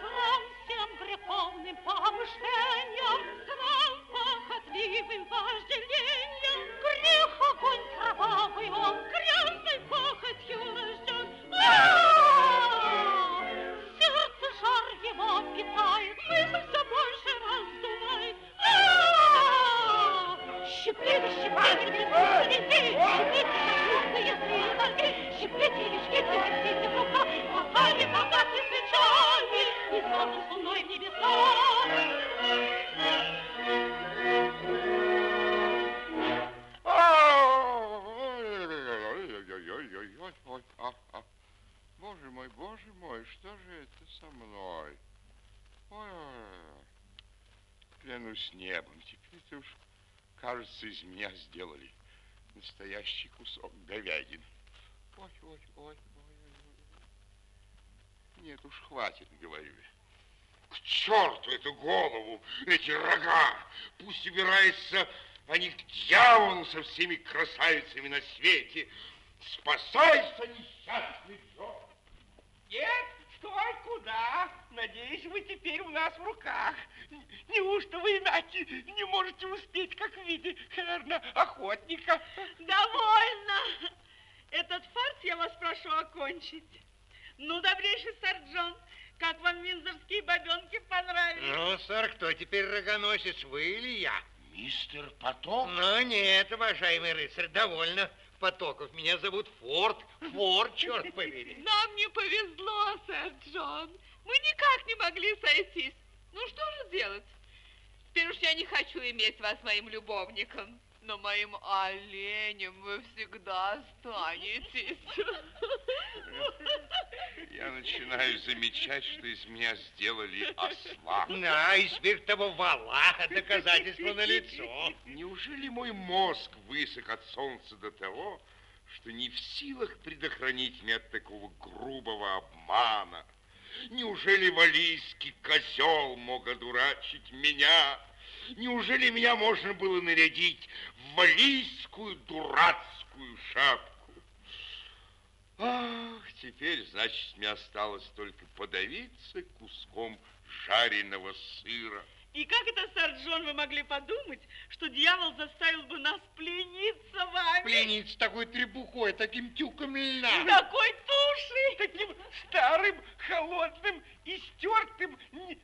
Сам всем греховным помышлением, Сам похотливым вожделением, Грех огонь кровавый он грязной похотью рожден. А! Сердце жар его питает, мысль все больше раздувает. А! Щиплите, детей, щиплите, крупные злые ноги, щиплите и жгите, носите в руках, махами богаты свечами, и солнце с луной в небесах. А, а. Боже мой, боже мой, что же это со мной? Ой-ой-ой. Клянусь небом, теперь-то уж, кажется, из меня сделали настоящий кусок говядины. Ой, ой, ой, ой, ой. Нет уж, хватит, говорю я. К черту эту голову, эти рога. Пусть убирается они к дьяволу со всеми красавицами на свете. Спасайся, несчастный Джон. Нет, стой, куда? Надеюсь, вы теперь у нас в руках. Неужто вы иначе не можете успеть, как в виде, наверное, охотника? Довольно. Этот фарс я вас прошу окончить. Ну, добрейший сэр Джон, как вам винзорские бабенки понравились? Ну, сэр, кто теперь рогоносец, вы или я? Мистер Поток? Ну, нет, уважаемый рыцарь, довольно потоков. Меня зовут Форд. Форд, черт побери. Нам не повезло, сэр Джон. Мы никак не могли сойтись. Ну, что же делать? Теперь уж я не хочу иметь вас моим любовником. Но моим оленем вы всегда останетесь. Я начинаю замечать, что из меня сделали осла. Да, и теперь того вала, доказательство налицо. Неужели мой мозг высок от солнца до того, что не в силах предохранить меня от такого грубого обмана? Неужели валийский козел мог одурачить меня? Неужели меня можно было нарядить в валийскую дурацкую шапку? Ах, теперь, значит, мне осталось только подавиться куском жареного сыра. И как это, сэр Джон, вы могли подумать, что дьявол заставил бы нас плениться вами? Плениться такой требухой, таким тюком льна. Такой тушей. Таким старым, холодным и стертым, н-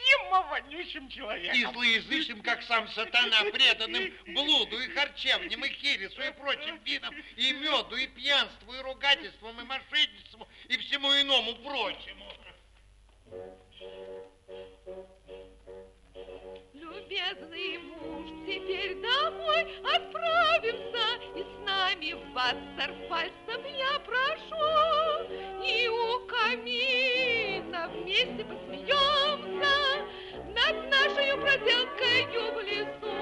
невыносимо вонючим И человеком. злоязычным, как сам сатана, преданным блуду и харчевням, и хересу, и прочим винам, и меду, и пьянству, и ругательствам, и мошенничеству, и всему иному прочему. Любезный муж, теперь домой отправимся, И с нами вас, сэр Фальстов, я прошу. И у камина вместе посмеемся Над нашей проделкой в лесу.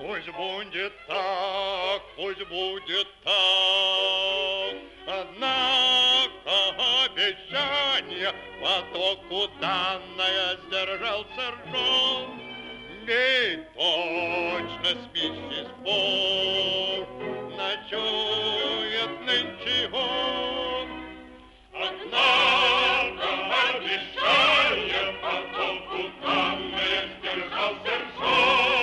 Пусть будет так, пусть будет так. Однако обещание потоку данное сдержал сэр тебе точно спичий спор ночует нынче он. одна обещает потом, а куда не сдержал сердцом.